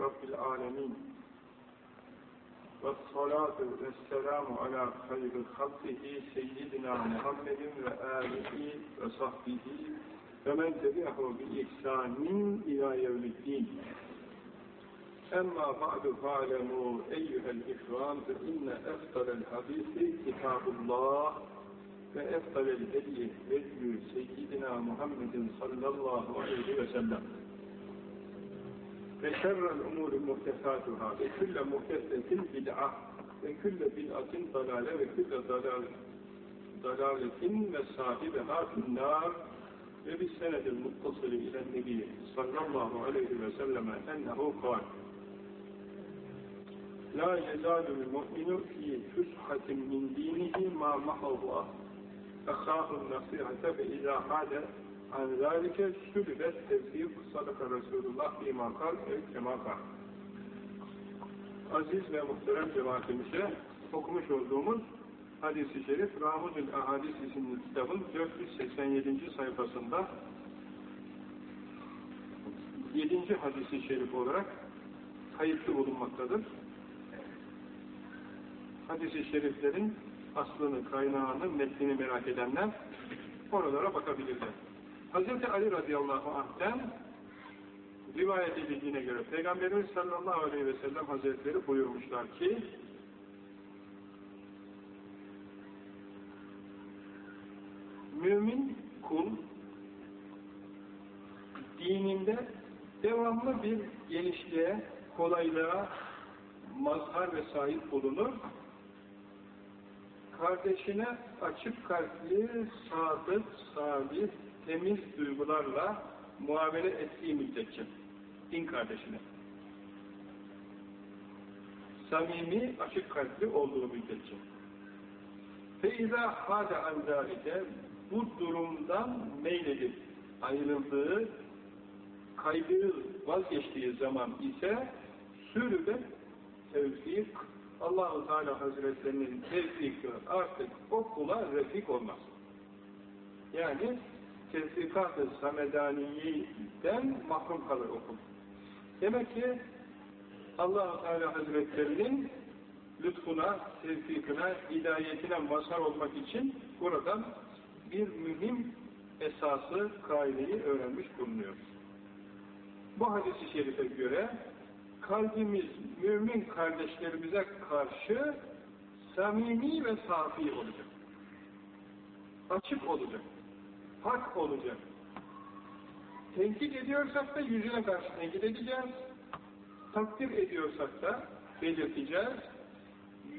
رب العالمين. والصلاة والسلام على خير خلقه سيدنا محمد وآله وصحبه ومن تبعه بإحسان إلى يوم الدين. أما بعد فاعلموا أيها الإخوان فإن أفضل الحديث كتاب الله وأفضل الهدي هدي سيدنا محمد صلى الله عليه وسلم. وشر الأمور محدثاتها. وكل محدثة بدعة وكل بدعة ضلالة وكل ضلالة ضلالة وصاحبها في النار. وبالسند المتصل إلى النبي صلى الله عليه وسلم أنه قال لا يزال المؤمن في فسحة من دينه ما محض أخاه النصيحة فإذا حدث hâde an zâlike sülübet tevfîk sadaka Resulullah bir makal ev kemakal. Aziz ve muhterem cemaatimize okumuş olduğumuz hadis-i şerif Ramuzül Ahadis isimli kitabın 487. sayfasında 7. hadisi şerif olarak kayıtlı bulunmaktadır. Hadis-i şeriflerin aslını, kaynağını, metnini merak edenler oralara bakabilirler. Hz. Ali radıyallahu anh'ten rivayet edildiğine göre Peygamberimiz sallallahu aleyhi ve sellem hazretleri buyurmuşlar ki mümin kul dininde devamlı bir genişliğe, kolaylığa mazhar ve sahip bulunur Kardeşine açık kalpli, sadık, salih, temiz duygularla muamele ettiği müddetçe din kardeşine samimi, açık kalpli olduğu müddetçe فَاِذَا حَادَ عَنْ bu durumdan meyledip ayrıldığı, kaydığı, vazgeçtiği zaman ise sürübe tevfik Allah-u Teala Hazretlerinin tevfiki artık o kula refik olmaz. Yani tevfikat-ı samedaniyeden mahrum kalır okul. Demek ki allah Teala Hazretlerinin lütfuna, tevfikine, hidayetine mazhar olmak için buradan bir mühim esası, kaideyi öğrenmiş bulunuyoruz. Bu hadis-i şerife göre kalbimiz mümin kardeşlerimize karşı samimi ve safi olacak. Açık olacak hak olacak. Tenkit ediyorsak da yüzüne karşı tenkit edeceğiz. Takdir ediyorsak da belirteceğiz.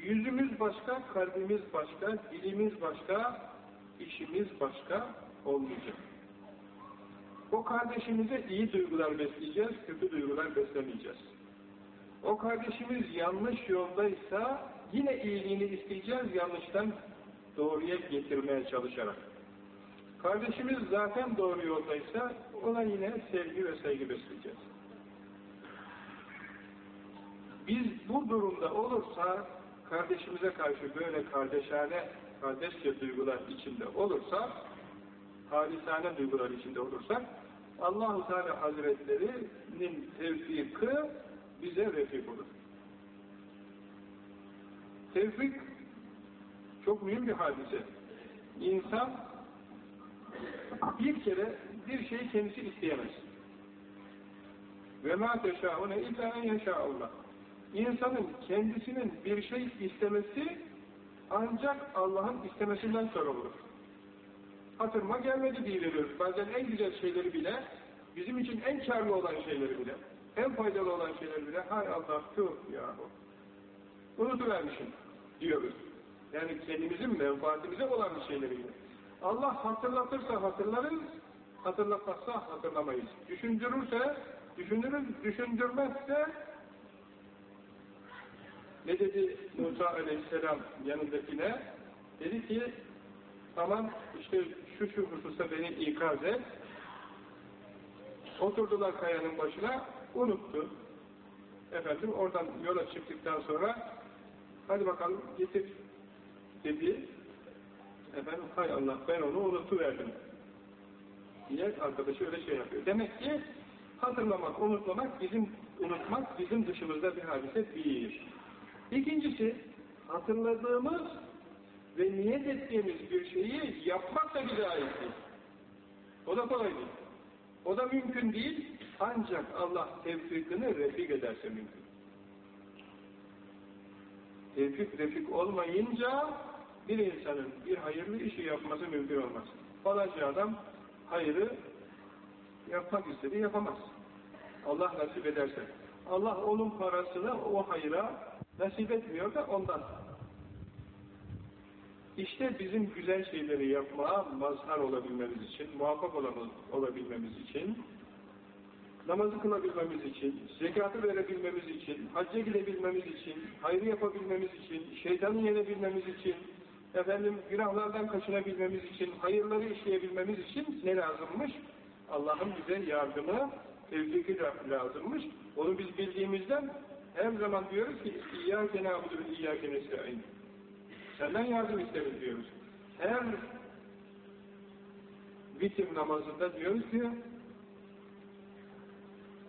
Yüzümüz başka, kalbimiz başka, dilimiz başka, işimiz başka olmayacak. O kardeşimize iyi duygular besleyeceğiz, kötü duygular beslemeyeceğiz. O kardeşimiz yanlış yoldaysa yine iyiliğini isteyeceğiz, yanlıştan doğruya getirmeye çalışarak. Kardeşimiz zaten doğru yoldaysa ona yine sevgi ve saygı besleyeceğiz. Biz bu durumda olursa kardeşimize karşı böyle kardeşane, kardeşçe duygular içinde olursa halisane duygular içinde olursak Allah-u Teala Hazretleri'nin tevfiki bize refik olur. Tevfik çok mühim bir hadise. İnsan bir kere bir şeyi kendisi isteyemez. Ve mâ teşâune illâ en yeşâullah. İnsanın kendisinin bir şey istemesi ancak Allah'ın istemesinden sonra olur. Hatırıma gelmedi diye. Bazen en güzel şeyleri bile, bizim için en karlı olan şeyleri bile, en faydalı olan şeyleri bile, hay Allah tüh yahu, unutuvermişim diyoruz. Yani kendimizin menfaatimize olan şeyleri bile. Allah hatırlatırsa hatırlarız, hatırlatmazsa hatırlamayız. Düşündürürse düşünürüz, düşündürmezse ne dedi Musa aleyhisselam yanındakine? Dedi ki aman işte şu şu hususta beni ikaz et. Oturdular kayanın başına, unuttu. Efendim oradan yola çıktıktan sonra hadi bakalım getir dedi. Efendim hay Allah ben onu unutuverdim. Diye arkadaşı öyle şey yapıyor. Demek ki hatırlamak, unutmamak bizim unutmak bizim dışımızda bir hadise bir. İkincisi, hatırladığımız ve niyet ettiğimiz bir şeyi yapmak da ait değil. O da kolay değil. O da mümkün değil. Ancak Allah tevfikini refik ederse mümkün. Tevfik refik olmayınca bir insanın bir hayırlı işi yapması mümkün olmaz. Falanca adam hayırı yapmak istedi, yapamaz. Allah nasip ederse. Allah onun parasını o hayra nasip etmiyor da ondan. İşte bizim güzel şeyleri yapmaya mazhar olabilmemiz için, muvaffak olabilmemiz için, namazı kılabilmemiz için, zekatı verebilmemiz için, hacca gidebilmemiz için, hayrı yapabilmemiz için, şeytanı yenebilmemiz için, efendim günahlardan kaçınabilmemiz için, hayırları işleyebilmemiz için ne lazımmış? Allah'ın bize yardımı, tevfiki lazımmış. Onu biz bildiğimizden her zaman diyoruz ki İyyâke nâbudu ve İyyâke nesta'in. Senden yardım isteriz diyoruz. Her bitim namazında diyoruz ki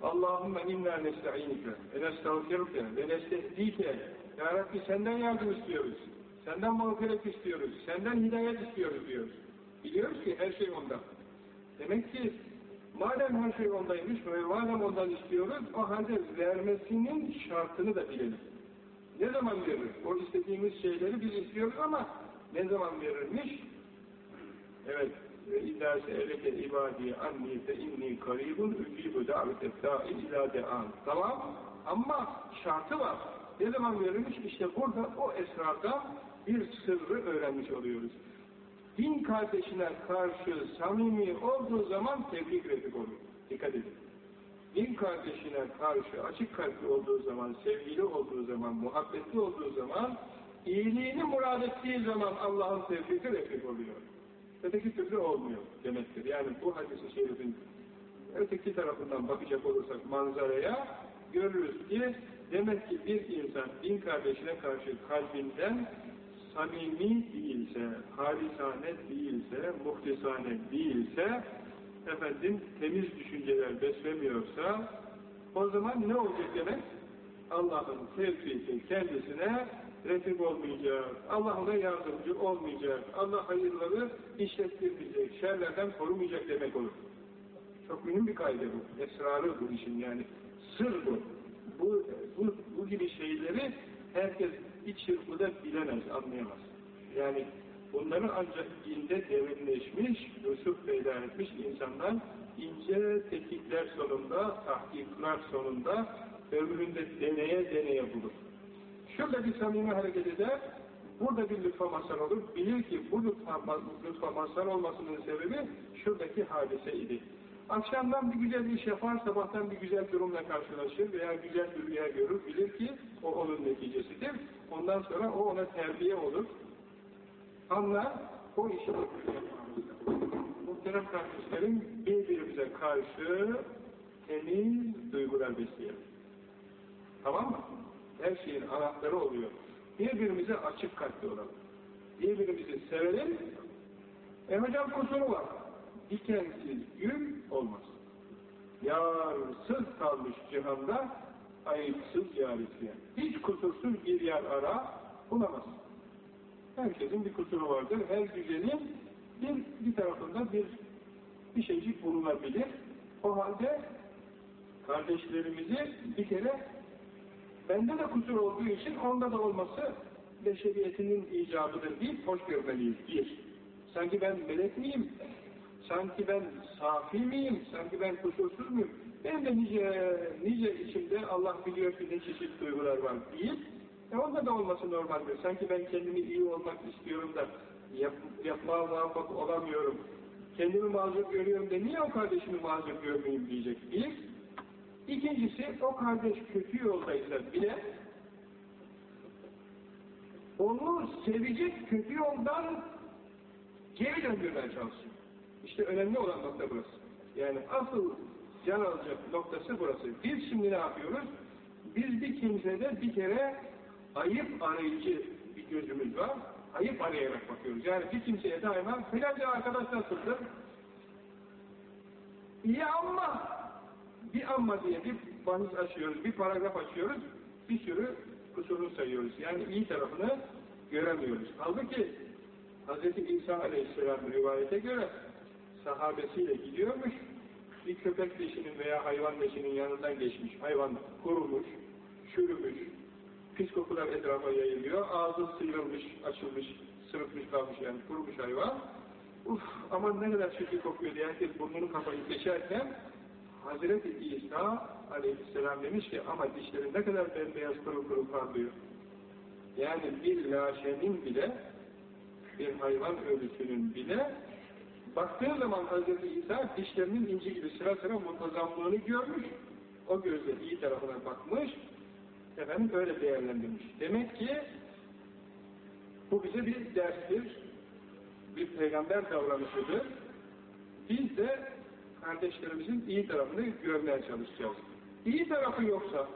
Allahümme inna nesta'inike ve nestağfiruke ve nestehdike Ya Rabbi senden yardım istiyoruz. Senden mağfiret istiyoruz. Senden hidayet istiyoruz diyoruz. Biliyoruz ki her şey ondan. Demek ki madem her şey ondaymış ve madem ondan istiyoruz o halde vermesinin şartını da bilelim. Ne zaman verir? O istediğimiz şeyleri biz istiyoruz ama ne zaman verirmiş? Evet. İdâ se'eleke ibâdî annî fe innî karîbun ücîbü da'vet dâ'i ilâ de'an. Tamam. Ama şartı var. Ne zaman verilmiş? İşte burada o esrarda bir sırrı öğrenmiş oluyoruz. Din kardeşine karşı samimi olduğu zaman tebrik refik olur. Dikkat edin din kardeşine karşı açık kalpli olduğu zaman, sevgili olduğu zaman, muhabbetli olduğu zaman, iyiliğini murad ettiği zaman Allah'ın tevfiki refik oluyor. Öteki türlü olmuyor demektir. Yani bu hadisi şerifin öteki tarafından bakacak olursak manzaraya görürüz ki demek ki bir insan din kardeşine karşı kalbinden samimi değilse, halisane değilse, muhlisane değilse efendim temiz düşünceler beslemiyorsa o zaman ne olacak demek? Allah'ın tevfiki kendisine refik olmayacak, Allah ona yardımcı olmayacak, Allah hayırları işlettirmeyecek, şerlerden korumayacak demek olur. Çok mühim bir kaide bu. Esrarı bu işin yani. Sır bu. Bu, bu, bu gibi şeyleri herkes iç çırpıda bilemez, anlayamaz. Yani Bunları ancak dinde derinleşmiş, nüsuf peyda etmiş insanlar ince tetkikler sonunda, tahkikler sonunda ömründe deneye deneye bulur. Şurada bir samimi hareket eder, burada bir lütfa mazhar olur. Bilir ki bu lütfa, lütfa mazhar olmasının sebebi şuradaki hadise idi. Akşamdan bir güzel iş yapar, sabahtan bir güzel durumla karşılaşır veya güzel bir rüya görür, bilir ki o onun neticesidir. Ondan sonra o ona terbiye olur, anlar, o işi. Muhterem kardeşlerim, birbirimize karşı temiz duygular besleyelim. Tamam mı? Her şeyin anahtarı oluyor. Birbirimize açık kalpli olalım. Birbirimizi sevelim. E hocam kusuru var. Dikensiz gül olmaz. Yarsız kalmış cihanda ayıpsız yarisiye. Hiç kusursuz bir yer ara bulamazsın. Herkesin bir kusuru vardır. Her güzelin bir, bir tarafında bir bir şeycik bulunabilir. O halde kardeşlerimizi bir kere bende de kusur olduğu için onda da olması beşeriyetinin icabıdır deyip hoş görmeliyiz. Bir, sanki ben melek miyim? Sanki ben safi miyim? Sanki ben kusursuz muyum? Ben de nice, nice içimde Allah biliyor ki ne çeşit duygular var deyip e onda da olması normaldir. Sanki ben kendimi iyi olmak istiyorum da yap, yapmaya muvaffak olamıyorum. Kendimi mazur görüyorum da niye o kardeşimi mazur görmeyeyim diyecek. Bir. İkincisi o kardeş kötü yoldaysa bile onu sevecek kötü yoldan geri döndürmeye çalışsın. İşte önemli olan nokta burası. Yani asıl can alacak noktası burası. Biz şimdi ne yapıyoruz? Biz bir kimsede bir kere ayıp arayıcı bir gözümüz var. Ayıp arayarak bakıyoruz. Yani bir kimseye daima filanca arkadaş nasıldır? İyi ama Bir amma diye bir bahis açıyoruz, bir paragraf açıyoruz, bir sürü kusurunu sayıyoruz. Yani iyi tarafını göremiyoruz. Halbuki Hz. İsa Aleyhisselam rivayete göre sahabesiyle gidiyormuş, bir köpek leşinin veya hayvan leşinin yanından geçmiş. Hayvan kurumuş, çürümüş, pis kokular etrafa yayılıyor, ağzı sıyrılmış, açılmış, sırıtmış kalmış yani kurumuş hayvan. Uf aman ne kadar çirkin kokuyor diye herkes burnunu kapayıp geçerken Hazreti İsa aleyhisselam demiş ki ama dişleri ne kadar bembeyaz kuru kuru parlıyor. Yani bir laşenin bile bir hayvan ölüsünün bile baktığı zaman Hazreti İsa dişlerinin inci gibi sıra sıra muntazamlığını görmüş. O gözle iyi tarafına bakmış. Efendim öyle değerlendirmiş. Demek ki bu bize bir derstir. Bir peygamber davranışıdır. Biz de kardeşlerimizin iyi tarafını görmeye çalışacağız. İyi tarafı yoksa,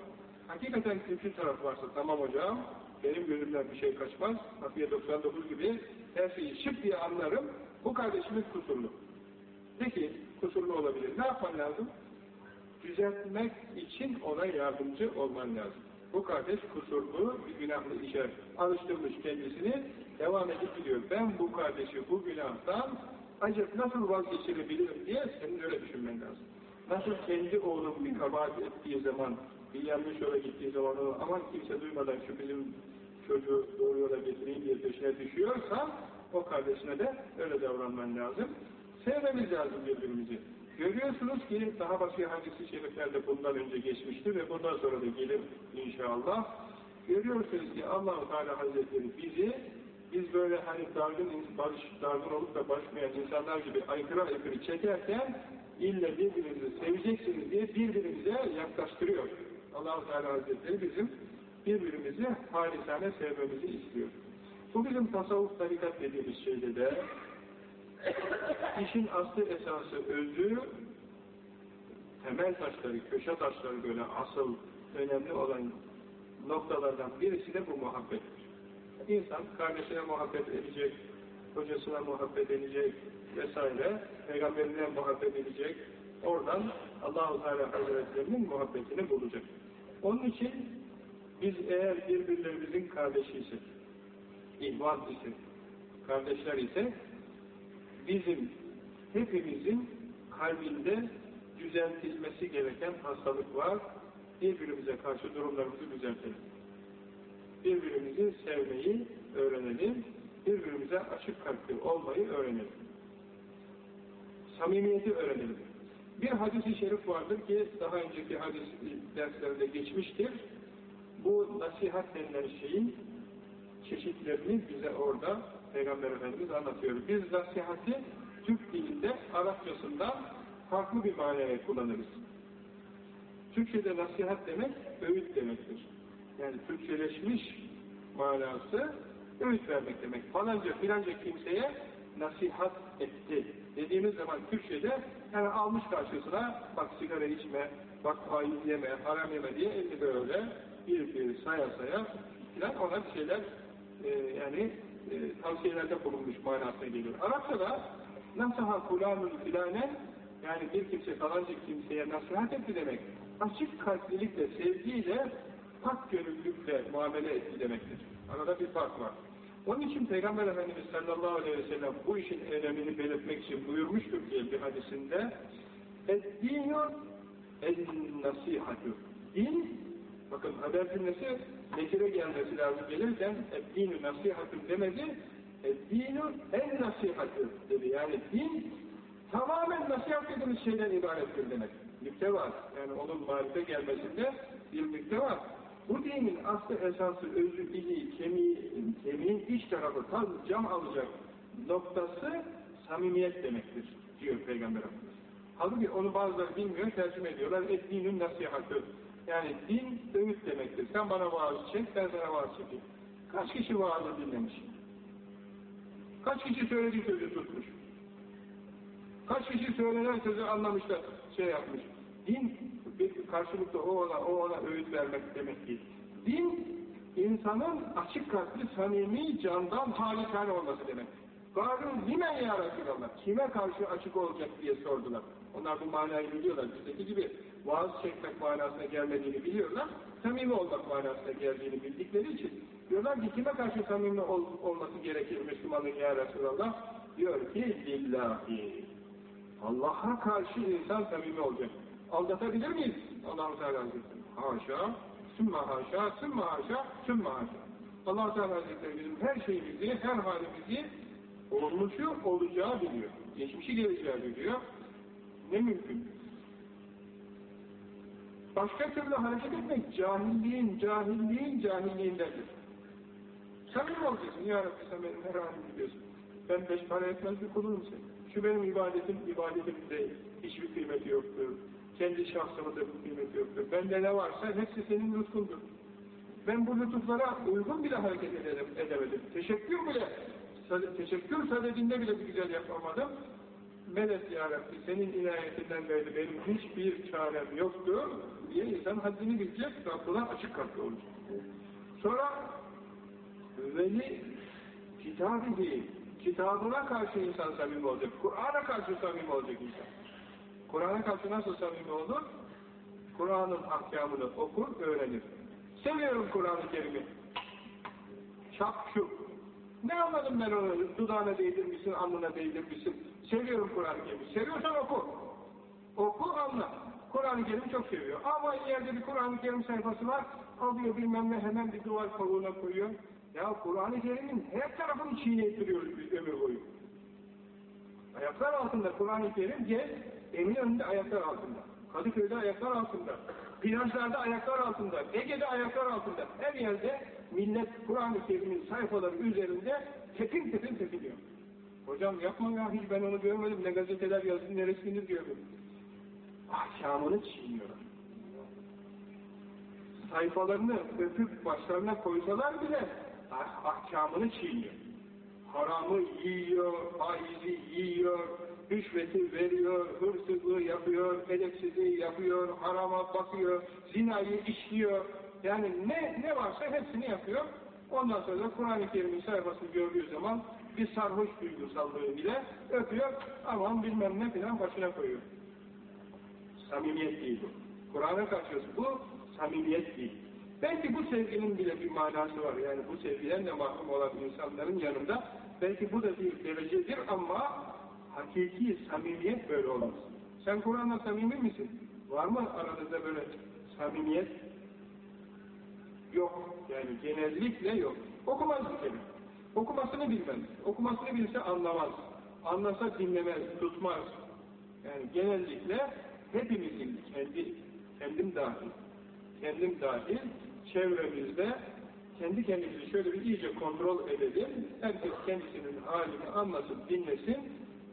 hakikaten kötü tarafı varsa tamam hocam, benim gözümden bir şey kaçmaz, Hafiye 99 gibi her şeyi şık diye anlarım, bu kardeşimiz kusurlu. Peki, kusurlu olabilir. Ne yapman lazım? Düzeltmek için ona yardımcı olman lazım. Bu kardeş kusurlu, bir günahlı işe alıştırmış kendisini, devam edip gidiyor. Ben bu kardeşi bu günahtan acaba nasıl vazgeçirebilirim diye senin öyle düşünmen lazım. Nasıl kendi oğlum bir kabahat ettiği zaman, bir yanlış yola gittiği zaman onu aman kimse duymadan şu bizim çocuğu doğru yola getireyim diye peşine düşüyorsa o kardeşine de öyle davranman lazım. Sevmemiz lazım birbirimizi. Görüyorsunuz ki daha başka hadisi şeriflerde bundan önce geçmiştir ve bundan sonra da gelir inşallah. Görüyorsunuz ki Allah-u Teala Hazretleri bizi biz böyle hani dargın, barış, dargın olup da barışmayan insanlar gibi aykırı aykırı çekerken ille birbirinizi seveceksiniz diye birbirimize yaklaştırıyor. Allah-u Teala Hazretleri bizim birbirimizi halisane sevmemizi istiyor. Bu bizim tasavvuf tarikat dediğimiz şeyde de işin aslı esası özü temel taşları, köşe taşları böyle asıl önemli olan noktalardan birisi de bu muhabbettir. İnsan kardeşine muhabbet edecek, hocasına muhabbet edecek vesaire, peygamberine muhabbet edecek, oradan Allah-u Teala Hazretlerinin muhabbetini bulacak. Onun için biz eğer birbirlerimizin kardeşiysek, ihvan ise, kardeşler ise, bizim hepimizin kalbinde düzeltilmesi gereken hastalık var. Birbirimize karşı durumlarımızı düzeltelim. Birbirimizi sevmeyi öğrenelim. Birbirimize açık kalpli olmayı öğrenelim. Samimiyeti öğrenelim. Bir hadis-i şerif vardır ki daha önceki hadis derslerde geçmiştir. Bu nasihat denilen şeyin çeşitlerini bize orada Peygamber Efendimiz anlatıyor. Biz nasihati Türk dilinde Arapçasından farklı bir manaya kullanırız. Türkçe'de nasihat demek öğüt demektir. Yani Türkçeleşmiş manası öğüt vermek demek. Falanca filanca kimseye nasihat etti dediğimiz zaman Türkçe'de yani almış karşısına bak sigara içme, bak faiz yeme, haram yeme diye elini böyle bir bir saya saya filan ona bir şeyler e, yani e, tavsiyelerde bulunmuş manasına geliyor. Arapçada nasaha kulanun filane yani bir kimse falanca kimseye nasihat etti demek. Açık kalplilikle, sevgiyle, pak gönüllülükle muamele etti demektir. Arada bir fark var. Onun için Peygamber Efendimiz sallallahu aleyhi ve sellem bu işin önemini belirtmek için buyurmuştur diye bir hadisinde اَدْدِينُ اَنْ-نَصِيحَةُ Din, bakın haber cümlesi nekire gelmesi lazım gelirken اَدْدِينُ نَصِيحَةٌ demedi اَدْدِينُ اَنْ-نَصِيحَةُ dedi. Yani din tamamen nasihat dediğimiz şeyden ibarettir demek. Nükte var. Yani onun marife gelmesinde bir nükte var. Bu dinin aslı esası, özü, ili, kemiği, kemiğin iç tarafı, tam cam alacak noktası samimiyet demektir diyor Peygamber Efendimiz. Halbuki onu bazıları bilmiyor, tercüme ediyorlar. Et dinin nasihatı. Yani din öğüt demektir. Sen bana vaaz çek, ben sana vaaz çekeyim. Kaç kişi vaazı dinlemiş? Kaç kişi söylediği sözü tutmuş? Kaç kişi söylenen sözü anlamış da şey yapmış? Din bir karşılıklı o ona, o ona öğüt vermek demek değil. Din, insanın açık kalpli, samimi, candan halikane olması demek. Garun nimen ya Resulallah? Kime karşı açık olacak diye sordular. Onlar bu manayı biliyorlar. Bizdeki gibi vaaz çekmek manasına gelmediğini biliyorlar. Samimi olmak manasına geldiğini bildikleri için diyorlar ki kime karşı samimi ol, olması gerekir Müslümanın ya Resulallah? Diyor ki lillahi. Allah'a karşı insan samimi olacak. Aldatabilir miyiz? Allah-u Teala Hazretleri. Haşa, sümme haşa, sümme haşa, sümme haşa. allah Teala Hazretleri bizim her şeyimizi, her halimizi olmuşu, olacağı biliyor. Geçmişi geleceği biliyor. Ne mümkün? Başka türlü hareket etmek cahilliğin, cahilliğin cahilliğindendir. Samimi olacaksın. Ya Rabbi sen benim her halimi biliyorsun. Ben beş para etmez bir kulunum senin. Şu benim ibadetim, ibadetim de hiçbir kıymeti yoktur. Kendi şahsımda bir kıymeti yoktur. Bende ne varsa hepsi senin lütfundur. Ben bu lütuflara uygun bile hareket edelim, edemedim. Teşekkür bile, teşekkür sadedinde bile bir güzel yapamadım. Medet ya Rabbi senin inayetinden beri benim hiçbir çarem yoktu diye insan haddini bilecek, Rabbına açık kalpli olacak. Sonra veli kitabihi, kitabına karşı insan samimi olacak. Kur'an'a karşı samimi olacak insan. Kur'an'a karşı nasıl samimi olur? Kur'an'ın ahkamını okur, öğrenir. Seviyorum Kur'an-ı Kerim'i. Çap şu. Ne anladım ben onu? Dudağına değdirmişsin, alnına değdirmişsin. Seviyorum Kur'an-ı Kerim'i. Seviyorsan oku. Oku, anla. Kur'an-ı Kerim'i çok seviyor. Ama yerde bir Kur'an-ı Kerim sayfası var, alıyor bilmem ne hemen bir duvar kovuğuna koyuyor. Ya Kur'an-ı Kerim'in her tarafını çiğneyip duruyoruz biz ömür boyu. Ayaklar altında Kur'an-ı Kerim gel, Eminönü'nde ayaklar altında. Kadıköy'de ayaklar altında. Plajlarda ayaklar altında. Ege'de ayaklar altında. Her yerde millet Kur'an-ı Kerim'in sayfaları üzerinde tepin tepin tepiniyor. Hocam yapma ya hiç ben onu görmedim. Ne gazeteler yazdı ne resmini görmedim. Ahkamını çiğniyorlar. Sayfalarını öpüp başlarına koysalar bile ah, ahkamını çiğniyor. Haramı yiyor, faizi yiyor, rüşveti veriyor, hırsızlığı yapıyor, edepsizliği yapıyor, harama bakıyor, zinayı işliyor. Yani ne, ne varsa hepsini yapıyor. Ondan sonra Kur'an-ı Kerim'in sayfasını gördüğü zaman bir sarhoş duygusallığı bile öpüyor, aman bilmem ne filan başına koyuyor. Samimiyet değil bu. Kur'an'a karşı bu samimiyet değil. Belki bu sevginin bile bir manası var. Yani bu sevgiden de mahrum olan insanların yanında belki bu da bir derecedir ama hakiki samimiyet böyle olmaz. Sen Kur'an'la samimi misin? Var mı aranızda böyle samimiyet? Yok. Yani genellikle yok. Okumaz bir kere. Okumasını bilmez. Okumasını bilse anlamaz. Anlasa dinlemez, tutmaz. Yani genellikle hepimizin kendi, kendim dahil, kendim dahil çevremizde kendi kendimizi şöyle bir iyice kontrol edelim. Herkes kendisinin halini anlasın, dinlesin.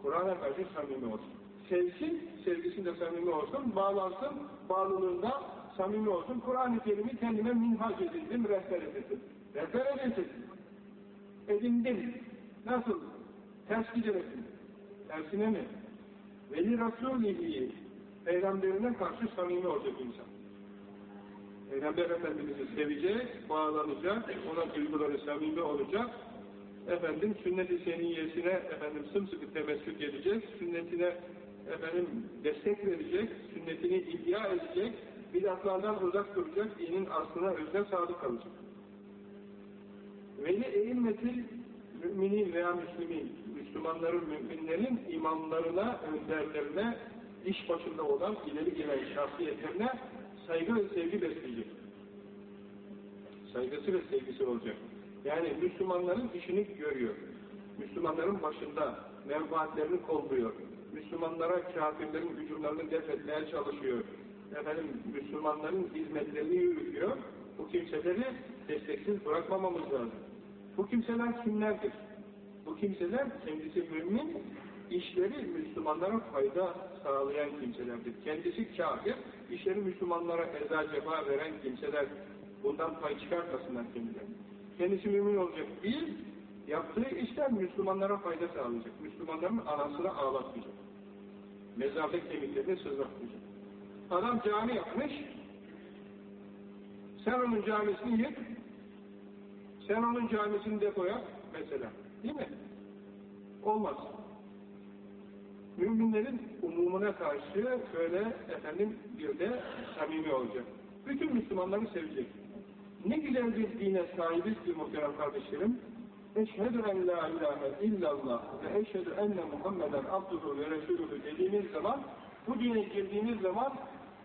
Kur'an'a karşı samimi olsun. Sevsin, sevgisinde samimi olsun. Bağlansın, bağlılığında samimi olsun. Kur'an-ı Kerim'i kendime minhaj edildim, rehber edildim. Rehber edildim. Edindim. Nasıl? Ters gidemesin. Tersine mi? Veli Resulihi Peygamberine karşı samimi olacak insan. Peygamber Efendimiz'i sevecek, bağlanacak, ona duyguları samimi olacak, efendim sünnet-i seniyesine efendim sımsıkı temessük edecek, sünnetine efendim destek verecek, sünnetini ihya edecek, bidatlardan uzak duracak, dinin aslına özne sadık kalacak. Veli eğimmetil müminin veya müslümin, Müslümanların, müminlerin imamlarına, önderlerine, iş başında olan ileri gelen şahsiyetlerine saygı ve sevgi besleyecek. Saygısı ve sevgisi olacak. Yani Müslümanların işini görüyor. Müslümanların başında menfaatlerini kolluyor. Müslümanlara kafirlerin hücumlarını def etmeye çalışıyor. Efendim, Müslümanların hizmetlerini yürütüyor. Bu kimseleri desteksiz bırakmamamız lazım. Bu kimseler kimlerdir? Bu kimseler kendisi mümin, işleri Müslümanlara fayda sağlayan kimselerdir. Kendisi kafir, işleri Müslümanlara eza cefa veren kimseler bundan pay çıkartmasınlar kendilerine. Kendisi mümin olacak değil, yaptığı işler Müslümanlara fayda sağlayacak. Müslümanların anasını ağlatmayacak. Mezarda kemiklerini sızlatmayacak. Adam cami yapmış, sen onun camisini yık, sen onun camisini depoya mesela. Değil mi? Olmaz. müminlerin umumuna karşı böyle efendim bir de samimi olacak. Bütün Müslümanları sevecek. Ne güzel bir dine sahibiz ki muhterem kardeşlerim. Eşhedü en la ilahe illallah ve eşhedü enne Muhammeden abduhu ve resulühü dediğiniz zaman bu dine girdiğiniz zaman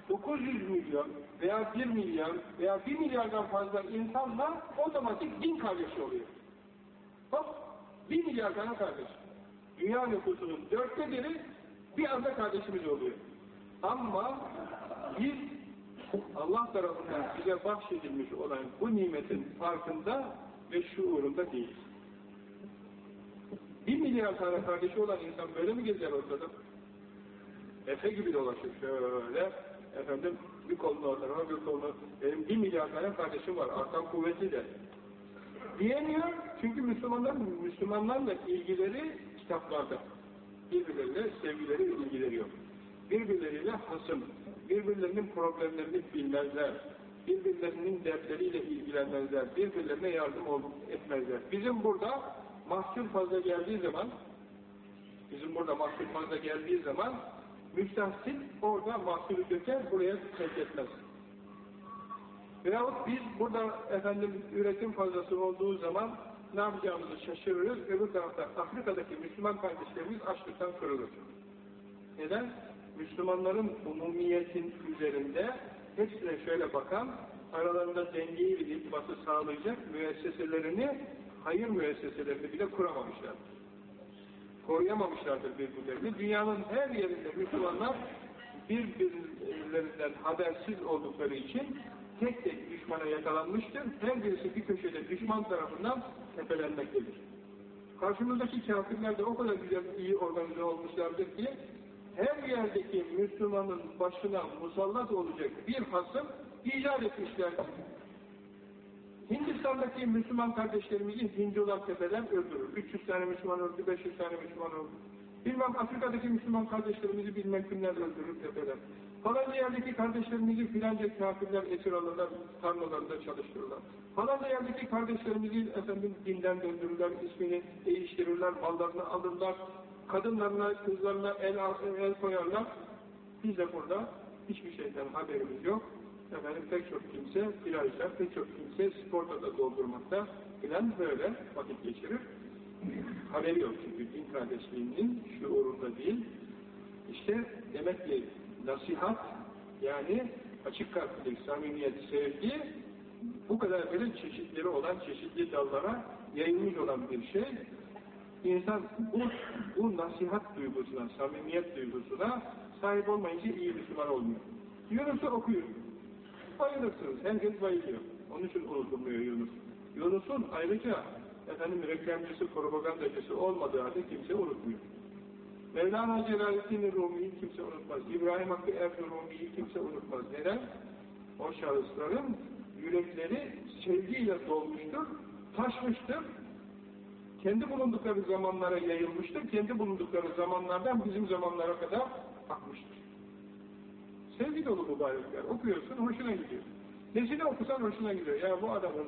900 milyon veya 1 milyar veya 1 milyardan fazla insanla otomatik din kardeşi oluyor. Bak 1 milyar tane kardeş. Dünya nüfusunun dörtte biri bir anda kardeşimiz oluyor. Ama biz Allah tarafından bize bahşedilmiş olan bu nimetin farkında ve şuurunda değiliz. Bir milyar tane kardeşi olan insan böyle mi gezer ortada? Efe gibi dolaşır şöyle, efendim bir kolunu o bir kolunu, benim bir milyar tane kardeşim var, artan kuvvetli de. Diyemiyor, çünkü Müslümanların, Müslümanlarla ilgileri kitaplarda. Birbirleriyle sevgileri ilgileri yok. Birbirleriyle hasım, birbirlerinin problemlerini bilmezler, birbirlerinin dertleriyle ilgilenmezler, birbirlerine yardım etmezler. Bizim burada mahsul fazla geldiği zaman, bizim burada mahsul fazla geldiği zaman, müstahsil orada mahsulü döker, buraya terk etmez. Veyahut biz burada efendim üretim fazlası olduğu zaman ne yapacağımızı şaşırırız. Öbür tarafta Afrika'daki Müslüman kardeşlerimiz açlıktan kırılır. Neden? Müslümanların umumiyetin üzerinde hepsine şöyle bakan, aralarında dengeyi ve iltifatı sağlayacak müesseselerini, hayır müesseselerini bile kuramamışlardır. Koruyamamışlardır birbirlerini. Dünyanın her yerinde Müslümanlar birbirlerinden habersiz oldukları için tek tek düşmana yakalanmıştır. Her birisi bir köşede düşman tarafından tepelenmektedir. Karşımızdaki kafirler de o kadar güzel, iyi organize olmuşlardır ki her yerdeki Müslümanın başına musallat olacak bir hasım icat etmişlerdir. Hindistan'daki Müslüman kardeşlerimizi Hindular tepeden öldürür. 300 tane Müslüman öldü, 500 tane Müslüman öldü. Bilmem Afrika'daki Müslüman kardeşlerimizi bilmem kimler öldürür tepeden. Falanca yerdeki kardeşlerimizi filanca kafirler esir alırlar, tarlalarında çalıştırırlar. Falanca yerdeki kardeşlerimizi efendim dinden döndürürler, ismini değiştirirler, mallarını alırlar, kadınlarına, kızlarına el, el koyarlar. Biz de burada hiçbir şeyden haberimiz yok. Efendim pek çok kimse plajda, pek çok kimse sporda doldurmakta filan böyle vakit geçirir. Haberi yok çünkü din kardeşliğinin şuurunda değil. İşte demek ki nasihat yani açık kalplilik, samimiyet, sevgi bu kadar böyle çeşitleri olan çeşitli dallara yayılmış olan bir şey. İnsan bu, bu nasihat duygusuna, samimiyet duygusuna sahip olmayınca iyi Müslüman olmuyor. Yunus'u okuyor. Bayılırsınız. Herkes bayılıyor. Onun için unutulmuyor Yunus. Yunus'un ayrıca efendim reklamcısı, propagandacısı olmadığı halde kimse unutmuyor. Mevlana Celaleddin Rumi'yi kimse unutmaz. İbrahim Hakkı Erdoğan Rumi'yi kimse unutmaz. Neden? O şahısların yürekleri sevgiyle dolmuştur, taşmıştır. Kendi bulundukları zamanlara yayılmıştır. Kendi bulundukları zamanlardan bizim zamanlara kadar akmıştır. Sevgi dolu mübarekler. Okuyorsun, hoşuna gidiyor. Nesini okusan hoşuna gidiyor. Ya bu adamın,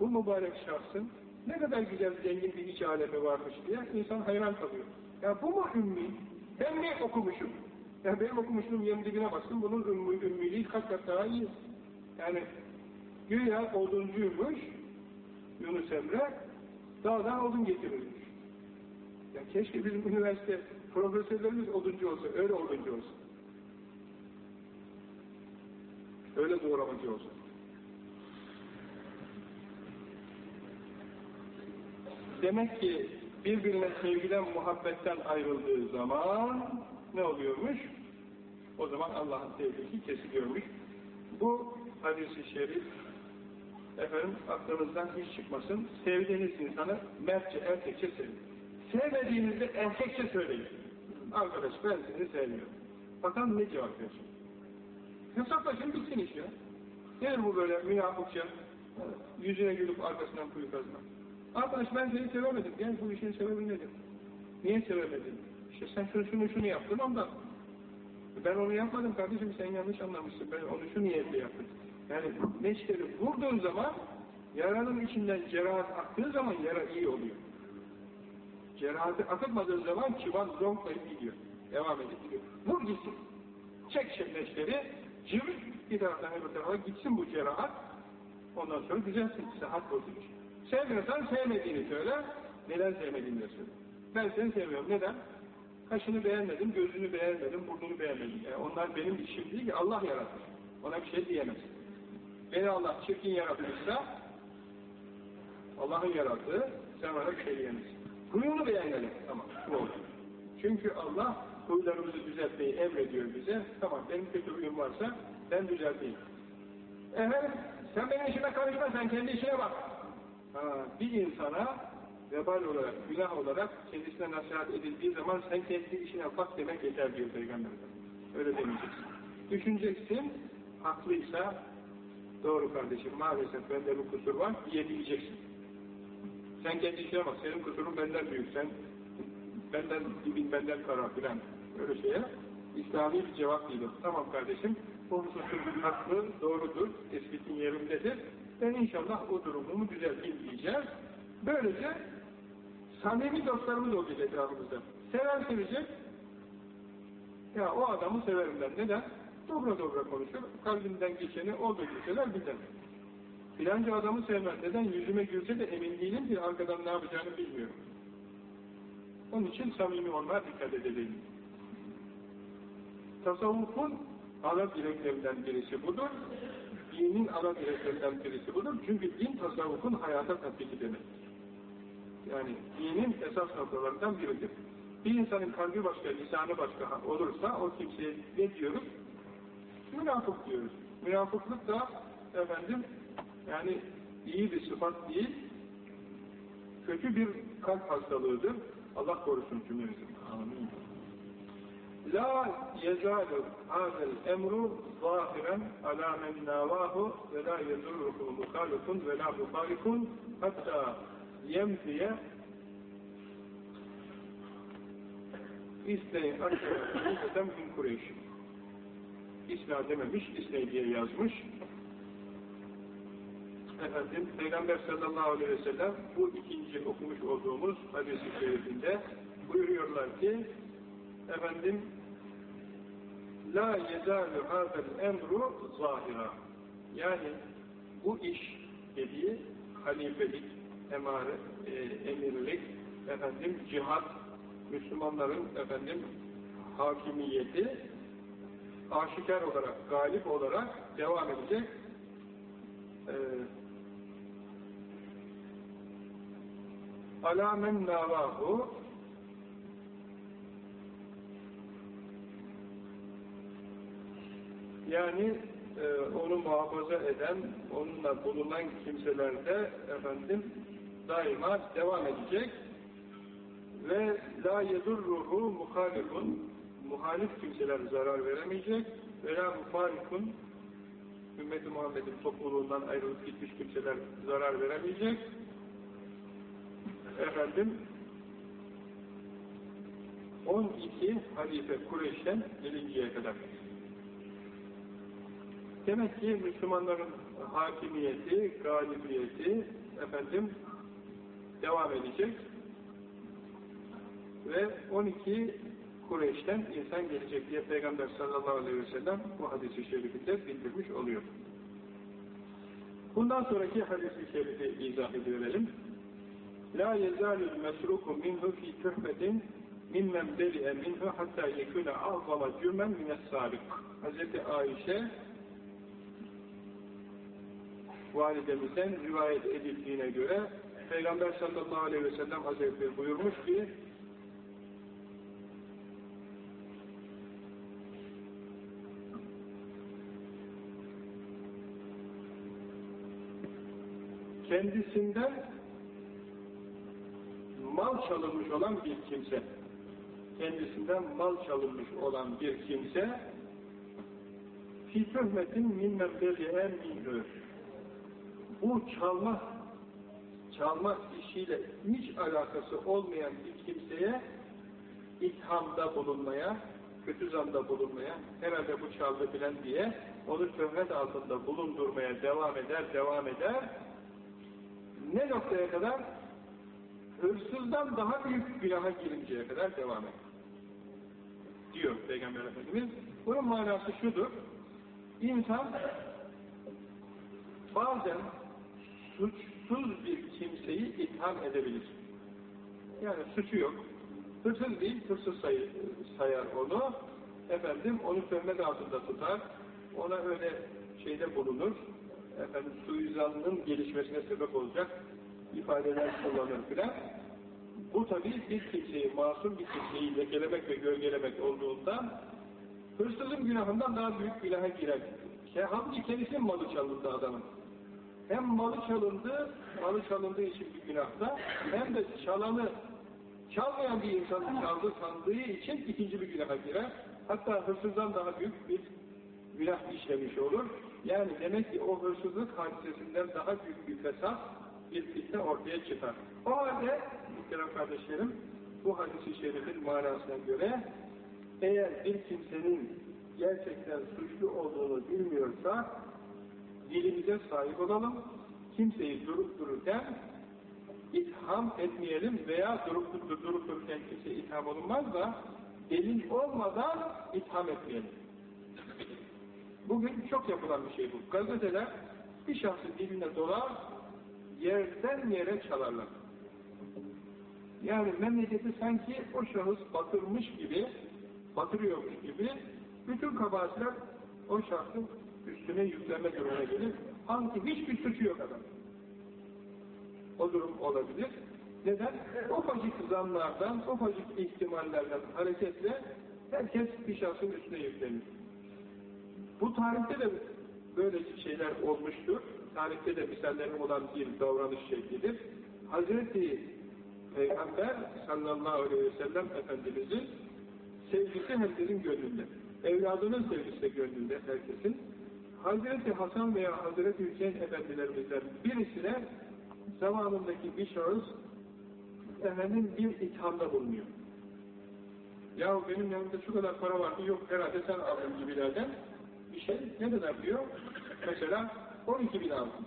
bu mübarek şahsın ne kadar güzel zengin bir iç alemi varmış diye insan hayran kalıyor. Ya bu mu ümmi? Ben ne okumuşum? Ya benim okumuşluğum yerin dibine bastım, bunun ümmü, ümmiliği kaç kat daha iyi. Yani güya oduncuymuş Yunus Emre, dağdan odun getirirmiş. Ya keşke bizim üniversite profesörlerimiz oduncu olsa, öyle oduncu olsa. Öyle doğramacı olsa. Demek ki birbirine sevgiden, muhabbetten ayrıldığı zaman ne oluyormuş? O zaman Allah'ın sevgisi kesiliyormuş. Bu hadis-i şerif efendim aklınızdan hiç çıkmasın. Sevdiğiniz insanı mertçe, erkekçe sevin. Sevmediğinizde erkekçe söyleyin. Arkadaş ben seni sevmiyorum. Bakalım ne cevap verir. Hesaplaşın bitsin iş ya. Gelir bu böyle münafıkça, yüzüne gülüp arkasından kuyu kazmak. Arkadaş ben seni sevemedim. Gel bu işin sebebi nedir? Niye sevemedin? İşte sen şunu şunu şunu yaptın ondan. Ben onu yapmadım kardeşim sen yanlış anlamışsın. Ben onu şu niyetle yaptım. Yani neşteri vurduğun zaman yaranın içinden cerahat aktığı zaman yara iyi oluyor. Cerahatı akıtmadığı zaman çıban zonklayıp gidiyor. Devam edip gidiyor. Vur gitsin. Çek şemleçleri, cır bir taraftan öbür tarafa gitsin bu cerahat. Ondan sonra düzelsin, sıhhat bozulur. Sevmiyorsan sevmediğini söyle, neden sevmediğini de söyle. Ben seni sevmiyorum, neden? Kaşını beğenmedim, gözünü beğenmedim, burnunu beğenmedim. Yani onlar benim işim değil ki, Allah yaratmış. Ona bir şey diyemez. Beni Allah çirkin yaratmışsa, Allah'ın yarattığı, sen bana bir şey diyemezsin. Huyunu beğenelim, tamam, bu olur. Çünkü Allah huylarımızı düzeltmeyi emrediyor bize. Tamam benim kötü huyum varsa ben düzelteyim. Efendim sen benim işime karışma sen kendi işine bak. Bir insana vebal olarak, günah olarak kendisine nasihat edildiği zaman sen kendi işine bak demek yeter diyor Peygamber. Öyle demeyeceksin. Düşüneceksin, haklıysa doğru kardeşim maalesef bende bu kusur var diyebileceksin. Sen kendi işine bak, senin kusurun benden büyük, sen benden dibin benden kara filan öyle şeye İslami bir cevap değil Tamam kardeşim, bu hususun haklı, doğrudur, tespitin yerindedir. Ben inşallah o durumumu düzelteyim diyeceğiz. Böylece samimi dostlarımız olacak etrafımızda. Sever sevecek. Ya o adamı severim ben. Neden? Dobra dobra konuşur. Kalbimden geçeni olduğu şeyler bilir. Filanca adamı sevmez. Neden? Yüzüme gülse de emin değilim ki arkadan ne yapacağını bilmiyorum. Onun için samimi olmaya dikkat edelim. Tasavvufun ana direklerinden birisi budur. Dinin ana direklerinden birisi budur. Çünkü din tasavvufun hayata tatbiki demektir. Yani dinin esas noktalarından biridir. Bir insanın kalbi başka, lisanı başka olursa o kimseye ne diyoruz? Münafık diyoruz. Münafıklık da efendim yani iyi bir sıfat değil, kötü bir kalp hastalığıdır. Allah korusun cümlemizi. Amin. La yezalu hazel emru zahiren ala men navahu ve la yezurruhu muhalifun ve la muhalifun hatta yemfiye İsneyn akşam min Kureyş. İsna dememiş, İsney diye yazmış. Efendim, Peygamber sallallahu aleyhi ve sellem bu ikinci okumuş olduğumuz hadis-i şerifinde buyuruyorlar ki efendim La yezalu hazel emru zahira yani bu iş dediği halifelik, emare, e, emirlik, efendim cihat, Müslümanların efendim hakimiyeti aşikar olarak, galip olarak devam edecek. Ee, alamen navahu yani e, onu muhafaza eden, onunla bulunan kimselerde efendim daima devam edecek. Ve la yedurruhu muhalifun muhalif kimseler zarar veremeyecek. Ve la muhalifun ümmet-i Muhammed'in topluluğundan ayrılıp gitmiş kimseler zarar veremeyecek. Efendim 12 halife Kureyş'ten gelinceye kadar demek ki Müslümanların hakimiyeti, galibiyeti efendim devam edecek ve 12 Kureyş'ten insan gelecek diye Peygamber sallallahu aleyhi ve sellem bu hadisi şerifinde bildirmiş oluyor. Bundan sonraki hadisi şerifi izah edelim. La yezalul mesruku minhu fi kühmetin mimmen beli'e minhu hatta yekune azama cürmen mines sarik. Hazreti Ayşe validemizden rivayet edildiğine göre Peygamber sallallahu aleyhi ve sellem Hazretleri buyurmuş ki kendisinden mal çalınmış olan bir kimse kendisinden mal çalınmış olan bir kimse fi tuhmetin minnem beri'e minhü bu çalma çalma işiyle hiç alakası olmayan bir kimseye ithamda bulunmaya, kötü zanda bulunmaya, herhalde bu çaldı bilen diye onu töhmet altında bulundurmaya devam eder, devam eder. Ne noktaya kadar? Hırsızdan daha büyük günaha girinceye kadar devam eder. diyor Peygamber Efendimiz. Bunun manası şudur. İnsan bazen suçsuz bir kimseyi itham edebilir. Yani suçu yok. Hırsız değil, hırsız say sayar onu. Efendim onu töhmet altında tutar. Ona öyle şeyde bulunur. Efendim suizanının gelişmesine sebep olacak ifadeler kullanır filan. Bu tabi bir kimseyi, masum bir kimseyi lekelemek ve gölgelemek olduğundan hırsızın günahından daha büyük günaha girer. Halbuki kendisinin malı çalındı adamın. Hem malı çalındı, malı çalındığı için bir günahta, hem de çalanı, çalmayan bir insanın çaldı sandığı için ikinci bir günaha girer. Hatta hırsızdan daha büyük bir günah işlemiş olur. Yani demek ki o hırsızlık hadisesinden daha büyük bir fesat, bir fitne ortaya çıkar. O halde, muhterem kardeşlerim, bu hadis-i şerifin manasına göre, eğer bir kimsenin gerçekten suçlu olduğunu bilmiyorsa, dilimize sahip olalım, kimseyi durup dururken itham etmeyelim veya durup, durup, dururken kimse itham olunmaz da delil olmadan itham etmeyelim. Bugün çok yapılan bir şey bu. Gazeteler bir şahsın diline dolar, yerden yere çalarlar. Yani memleketi sanki o şahıs batırmış gibi, batırıyormuş gibi bütün kabahatler o şahsın üstüne yüklenme durumuna gelir. Halbuki hiçbir suçu yok adam. O durum olabilir. Neden? Ufacık zamlardan, ufacık ihtimallerden hareketle herkes bir şahsın üstüne yüklenir. Bu tarihte de böyle şeyler olmuştur. Tarihte de misalleri olan bir davranış şeklidir. Hazreti Peygamber sallallahu aleyhi ve sellem Efendimizin sevgisi herkesin gönlünde. Evladının sevgisi de gönlünde herkesin. Hazreti Hasan veya Hazreti Hüseyin efendilerimizden birisine zamanındaki bir şahıs efendim bir ithamda bulunuyor. Ya benim yanımda şu kadar para vardı, yok herhalde sen aldın gibilerden bir şey ne kadar diyor? Mesela 12 bin aldım.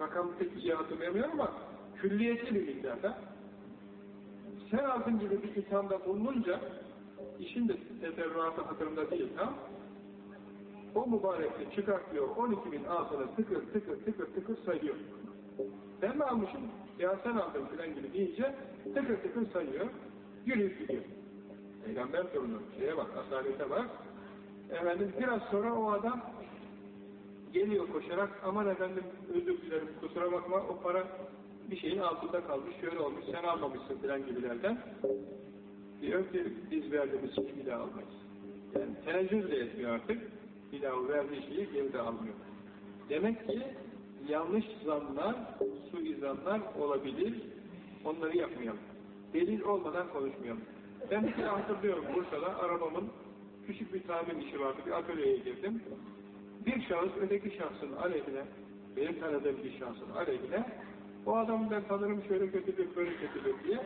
Rakam pek iyi hatırlayamıyorum ama külliyetli bir miktarda. Sen aldın gibi bir ithamda bulununca işin de teferruatı hatırımda değil tam. O mübarekli çıkartıyor 12 bin altını tıkır tıkır tıkır tıkır sayıyor. Ben mi almışım? Ya sen aldın filan gibi deyince tıkır tıkır sayıyor. Yürüyüp gidiyor. Peygamber torunu. Şeye bak, asalete bak. Efendim biraz sonra o adam geliyor koşarak aman efendim özür dilerim kusura bakma o para bir şeyin altında kalmış şöyle olmuş sen almamışsın filan gibilerden diyor ki biz verdiğimiz şeyi bir daha almayız. Yani tenezzül de etmiyor artık bir verdiği şeyi geri de almıyor. Demek ki yanlış zanlar, suizanlar olabilir. Onları yapmayalım. Delil olmadan konuşmayalım. Ben bir kere hatırlıyorum Bursa'da arabamın küçük bir tamir işi vardı. Bir atölyeye girdim. Bir şahıs öteki şahsın aleyhine, benim tanıdığım bir şahsın aleyhine, o adamı ben tanırım şöyle kötüdür, böyle kötüdür diye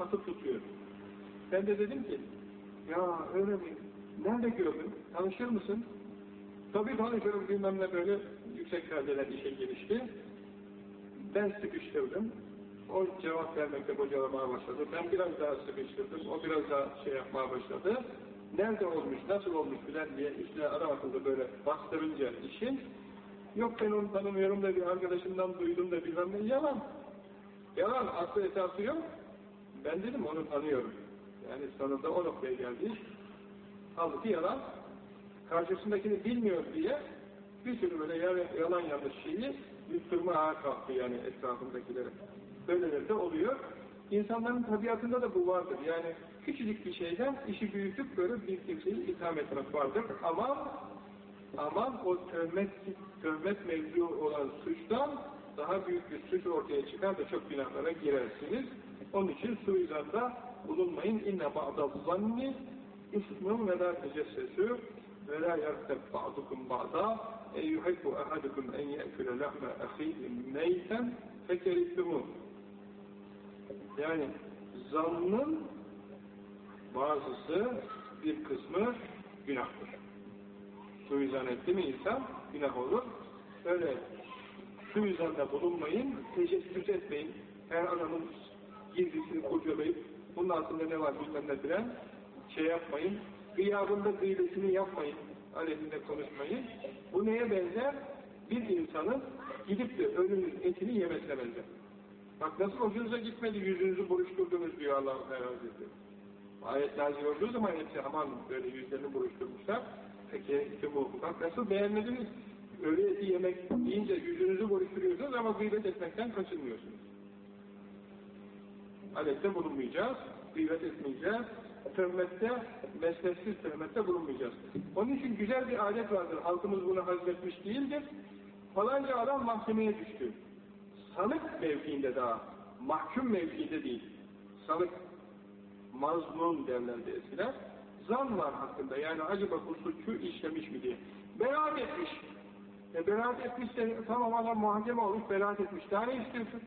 atıp tutuyor. Ben de dedim ki, ya öyle mi? Nerede gördün? Tanışır mısın? Tabii tanışırım bilmem ne böyle yüksek perdeler işe girişti. Ben sıkıştırdım. O cevap vermekte bocalamaya başladı. Ben biraz daha sıkıştırdım. O biraz daha şey yapmaya başladı. Nerede olmuş, nasıl olmuş filan diye üstüne adam akıllı böyle bastırınca işin yok ben onu tanımıyorum da bir arkadaşımdan duydum da bilmem ne yalan. Yalan, aslı esası yok. Ben dedim onu tanıyorum. Yani sonunda o noktaya geldi. Halbuki yalan. Karşısındakini bilmiyor diye bir sürü böyle yalan yanlış şeyi yutturmaya kalktı yani etrafındakilere. Böyleleri de oluyor. İnsanların tabiatında da bu vardır. Yani küçücük bir şeyden işi büyütüp böyle bir kimseyi itham etmek vardır. Ama ama o tövmet, tövmet mevzu olan suçtan daha büyük bir suç ortaya çıkar da çok günahlara girersiniz. Onun için suizanda bulunmayın. İnne ba'da zanni ismun ve la tecessesü ve la yarteb ba'dukum ba'da e yuhibbu ahadukum en ye'küle lahme ahihi meyten fekerihtumun yani zannın bazısı bir kısmı günahtır. Suizan etti mi insan günah olur. Öyle suizanda bulunmayın, tecessüs etmeyin. Her adamın gizlisini kurcalayıp bunun altında ne var bilmem ne filan şey yapmayın, gıyabında gıybetini yapmayın, aleyhinde konuşmayın. Bu neye benzer? Bir insanın gidip de ölünün etini yemesine benzer. Bak nasıl hoşunuza gitmedi, yüzünüzü buruşturdunuz diyor Allah Hazretleri. Ayet nazil olduğu zaman hepsi aman böyle yüzlerini buruşturmuşlar. Peki bak nasıl beğenmediniz? Ölü eti yemek deyince yüzünüzü buruşturuyorsunuz ama gıybet etmekten kaçınmıyorsunuz. Adette bulunmayacağız, gıybet etmeyeceğiz, tövmette, mesnetsiz tövmette bulunmayacağız. Onun için güzel bir adet vardır, halkımız bunu hazmetmiş değildir. Falanca adam mahkemeye düştü. Sanık mevkiinde daha, mahkum mevkiinde değil. Sanık, mazlum derlerdi eskiler. Zan var hakkında, yani acaba bu suçu işlemiş mi diye. Beraat etmiş. E beraat etmişse tamam adam muhakeme olmuş, beraat etmiş. Daha ne istiyorsun?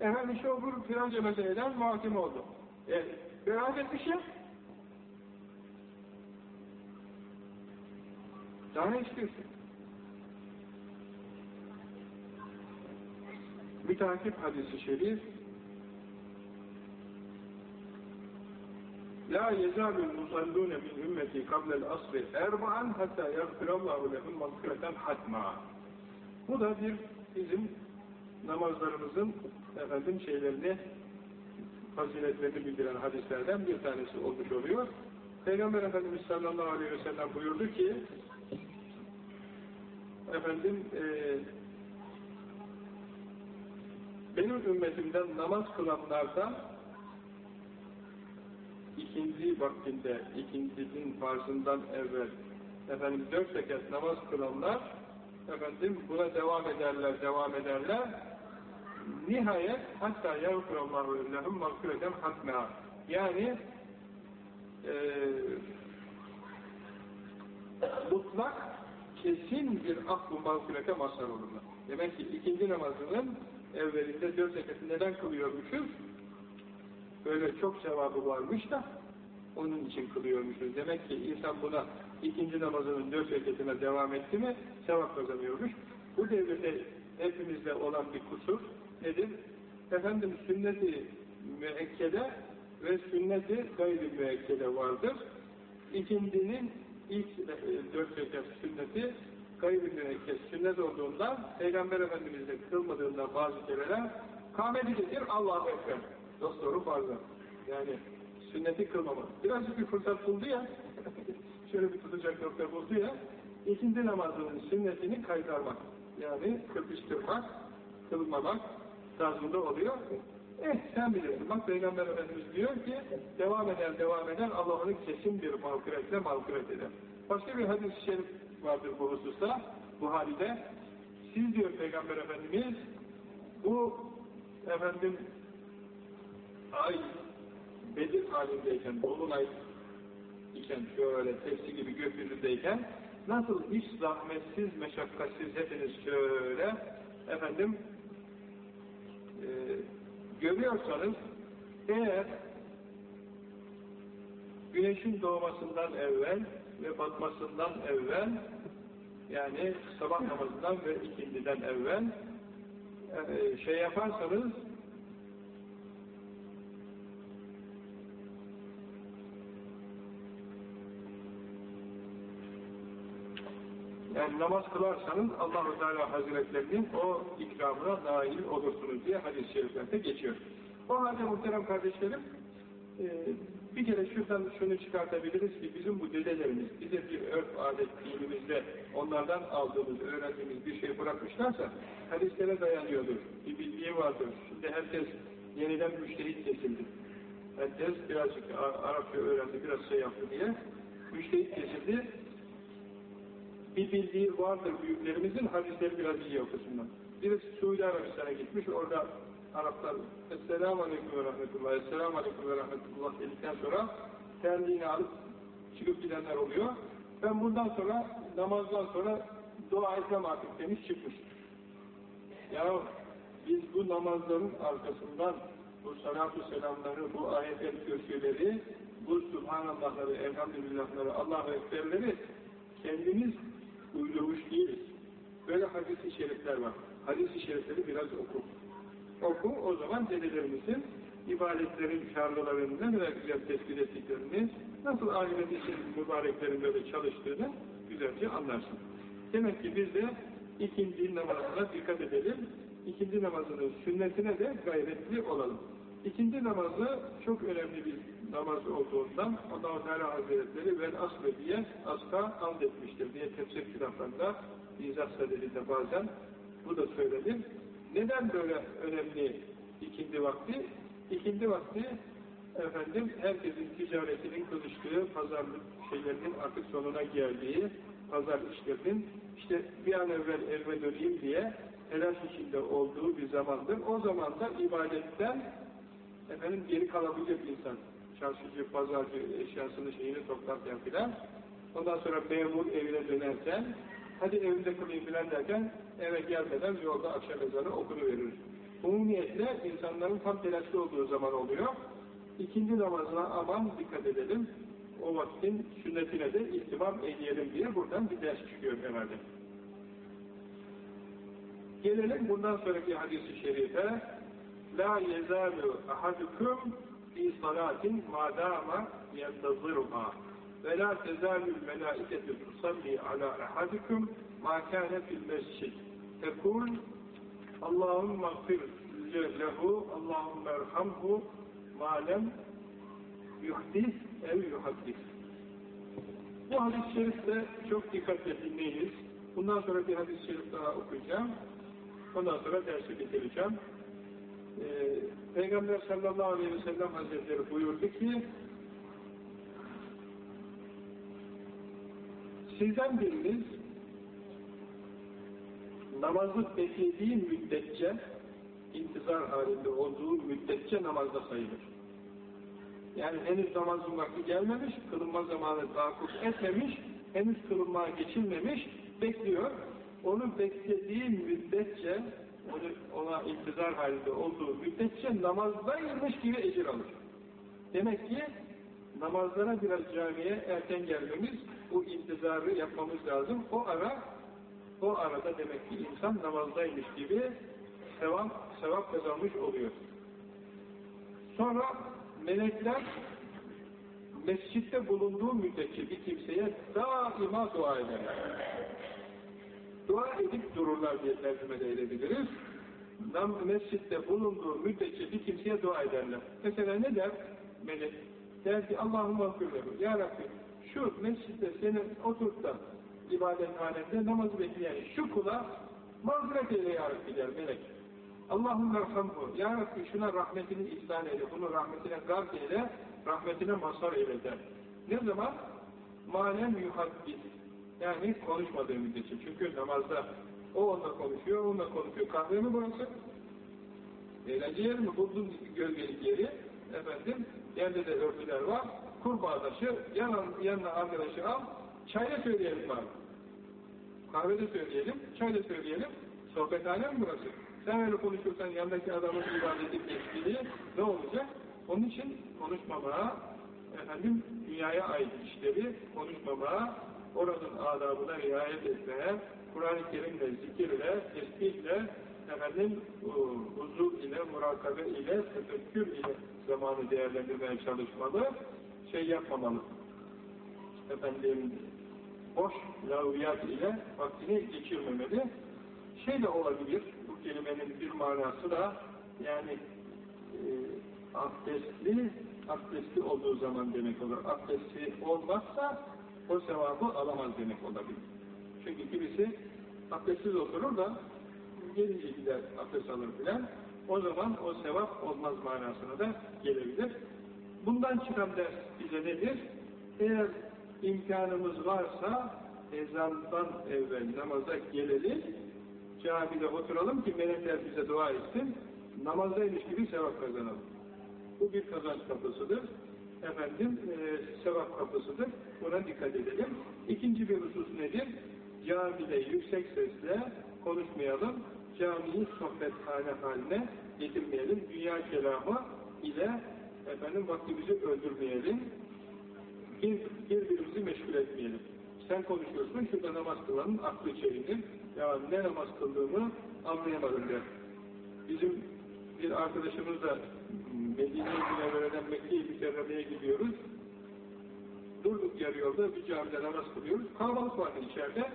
Efendim işte o filanca meseleden muhakeme oldu. E, beraat etmiş ya. Daha ne istiyorsun? Mütakip hadisi şerif La yezalul musallune min ümmeti kablel asri erba'an hatta yagfirallahu lehum mağfireten hatma. Bu da bir bizim namazlarımızın efendim şeylerini faziletlerini bildiren hadislerden bir tanesi olmuş oluyor. Peygamber Efendimiz sallallahu aleyhi ve sellem buyurdu ki efendim e, benim ümmetimden namaz kılanlardan ikindi vaktinde, ikindinin farzından evvel efendim dört rekat namaz kılanlar efendim buna devam ederler, devam ederler nihayet hatta yavkurallahu lehum mağfireten hatma yani e, mutlak kesin bir aklı mağfirete mazhar olurlar. Demek ki ikindi namazının evvelinde dört rekatı neden kılıyormuşuz? Böyle çok sevabı varmış da onun için kılıyormuşuz. Demek ki insan buna ikinci namazının dört rekatına devam etti mi sevap kazanıyormuş. Bu devirde hepimizde olan bir kusur nedir? Efendim sünneti müekkede ve sünneti gayri müekkede vardır. İkindinin ilk e, dört rekat sünneti gayri müekked sünnet olduğundan Peygamber Efendimiz de kılmadığında bazı kereler kâmedicedir Allah'a ekber. Dostları farzı. Yani sünneti kılmamak. Birazcık bir fırsat buldu ya, şöyle bir tutacak nokta buldu ya, ikindi namazının sünnetini kaytarmak. Yani kırpıştırmak, kılmamak tarzında oluyor. Eh sen bilirsin. Bak Peygamber Efendimiz diyor ki devam eder devam eder Allah onu kesin bir mağfiretle mağfiret eder. Başka bir hadis-i şerif vardır bu hususta. Buhari'de. Siz diyor Peygamber Efendimiz bu efendim ay Bedir halindeyken, Dolunay iken şöyle tepsi gibi gökyüzündeyken nasıl hiç zahmetsiz, meşakkatsiz hepiniz şöyle efendim e, eğer güneşin doğmasından evvel ve batmasından evvel yani sabah namazından ve ikindiden evvel e, şey yaparsanız Yani namaz kılarsanız Allah-u Teala Hazretlerinin o ikramına dahil olursunuz diye hadis-i şeriflerde geçiyor. O halde muhterem kardeşlerim, e, bir kere şuradan şunu çıkartabiliriz ki bizim bu dedelerimiz bize bir örf adet dinimizde onlardan aldığımız, öğrendiğimiz bir şey bırakmışlarsa hadislere dayanıyordur. Bir bildiği vardır. Şimdi herkes yeniden müştehit kesildi. Herkes birazcık Arapça öğrendi, biraz şey yaptı diye müştehit kesildi bir bildiği vardır büyüklerimizin hadisleri biraz iyi okusunlar. Birisi Suudi Arabistan'a gitmiş, orada Araplar Esselamu Aleyküm ve Rahmetullah, Esselamu Aleyküm ve Rahmetullah dedikten sonra terliğini alıp çıkıp gidenler oluyor. Ben bundan sonra, namazdan sonra dua etmem artık demiş çıkmış. Ya biz bu namazların arkasından bu salatu selamları, bu ayet-el kürsüleri, bu subhanallahları, elhamdülillahları, Allah'a ekberleri kendimiz uydurmuş değiliz. Böyle hadis-i şerifler var. Hadis-i şerifleri biraz oku. Oku, o zaman dedelerimizin ibadetlerin şarlılarını ne kadar güzel tespit ettiklerini, nasıl ahiret için mübareklerin böyle çalıştığını güzelce anlarsın. Demek ki biz de ikindi namazına dikkat edelim, ikindi namazının sünnetine de gayretli olalım. İkindi namazı çok önemli bir namaz olduğundan Allah-u Teala Hazretleri vel aslı diye asla and etmiştir diye tefsir kitaplarında izah sadedinde bazen bu da söylenir. Neden böyle önemli ikindi vakti? İkindi vakti efendim herkesin ticaretinin kızıştığı, pazarlık şeylerinin artık sonuna geldiği, pazar işlerinin işte bir an evvel elime döneyim diye telaş içinde olduğu bir zamandır. O zaman da ibadetten efendim geri kalabilecek insan. Çarşıcı, pazarcı eşyasını şeyini toplarken filan. Ondan sonra memur evine dönerken hadi evinde kılayım filan derken eve gelmeden yolda akşam ezanı okunuverir. Umumiyetle insanların tam telaşlı olduğu zaman oluyor. İkinci namazına aman dikkat edelim. O vaktin sünnetine de ihtimam edelim diye buradan bir ders çıkıyor herhalde. Gelelim bundan sonraki hadis-i şerife. La yezalu ahadukum fi salatin madama yentazirha ve la tezalul melaiketu tusalli ala ahadikum ma kâne fil mescid. Tekul Allahümme gfir lehu, Allahümme erhamhu ma lem yuhdis ev yuhaddis. Bu hadis-i şerifle çok dikkatle dinleyiniz. Bundan sonra bir hadis-i şerif daha okuyacağım. Ondan sonra dersi bitireceğim. Ee, Peygamber sallallahu aleyhi ve sellem hazretleri buyurdu ki sizden biriniz namazı beklediği müddetçe intizar halinde olduğu müddetçe namazda sayılır. Yani henüz namazın vakti gelmemiş, kılınma zamanı tahakkuk etmemiş, henüz kılınmaya geçilmemiş, bekliyor. Onu beklediği müddetçe, ona intizar halinde olduğu müddetçe namazdaymış gibi ecir alır. Demek ki namazlara biraz camiye erken gelmemiz, bu intizarı yapmamız lazım. O ara, o arada demek ki insan namazdaymış gibi sevap, sevap kazanmış oluyor. Sonra melekler mescitte bulunduğu müddetçe bir kimseye daima dua ederler. Dua edip dururlar diye tercüme de edebiliriz. Nam mescitte bulunduğu müddetçe bir kimseye dua ederler. Mesela ne der melek? Der ki Allah'ım affırları. Ya Rabbi şu mescitte senin oturup da ibadethanende namazı bekleyen şu kula mağfiret eyle ya Rabbi der melek. Allahümme erhamhu. Ya Rabbi şuna rahmetini ihsan eyle. Bunu rahmetine gark eyle. Rahmetine mazhar eyle der. Ne zaman? Malem yuhaddis. Yani konuşmadığı müddetçe. Çünkü namazda o onunla konuşuyor, onunla konuşuyor. Kahve mi burası? Eğlence yeri mi? Buldun gölgelik yeri. Efendim, yerde de örtüler var. Kur bağdaşı, yan, yanına arkadaşı al. Çayda söyleyelim bari. Kahvede söyleyelim, çayda söyleyelim. Sohbethane mi burası? Sen öyle konuşursan yanındaki adamın ibadeti geçtiği ne olacak? Onun için konuşmamaya, efendim dünyaya ait işleri konuşmamaya, oranın adabına riayet etmeye, Kur'an-ı Kerim'le, zikirle, tesbihle, efendim huzur ile, murakabe ile, tefekkür ile zamanı değerlendirmeye çalışmalı, şey yapmamalı. Efendim, boş laviyat ile vaktini geçirmemeli. Şey de olabilir, bu kelimenin bir manası da, yani e, abdestli, abdestli olduğu zaman demek olur. Abdestli olmazsa o sevabı alamaz demek olabilir. Çünkü kimisi abdestsiz oturur da gelince gider abdest alır filan. O zaman o sevap olmaz manasına da gelebilir. Bundan çıkan ders bize nedir? Eğer imkanımız varsa ezandan evvel namaza gelelim, camide oturalım ki melekler bize dua etsin, namazdaymış gibi sevap kazanalım. Bu bir kazanç kapısıdır. Efendim, e, sevap kapısıdır. Buna dikkat edelim. İkinci bir husus nedir? Camide yüksek sesle konuşmayalım. Camiyi sohbethane haline getirmeyelim. Dünya kelamı ile efendim vaktimizi öldürmeyelim. Bir, birbirimizi meşgul etmeyelim. Sen konuşuyorsun, şurada namaz kılanın aklı çelinir. Ya ne namaz kıldığımı anlayamadım der. Bizim bir arkadaşımız da Medine-i Münevvere'den Mekke-i Mükerreme'ye gidiyoruz. Durduk yarı yolda bir camide namaz kılıyoruz. Kalabalık vardı içeride.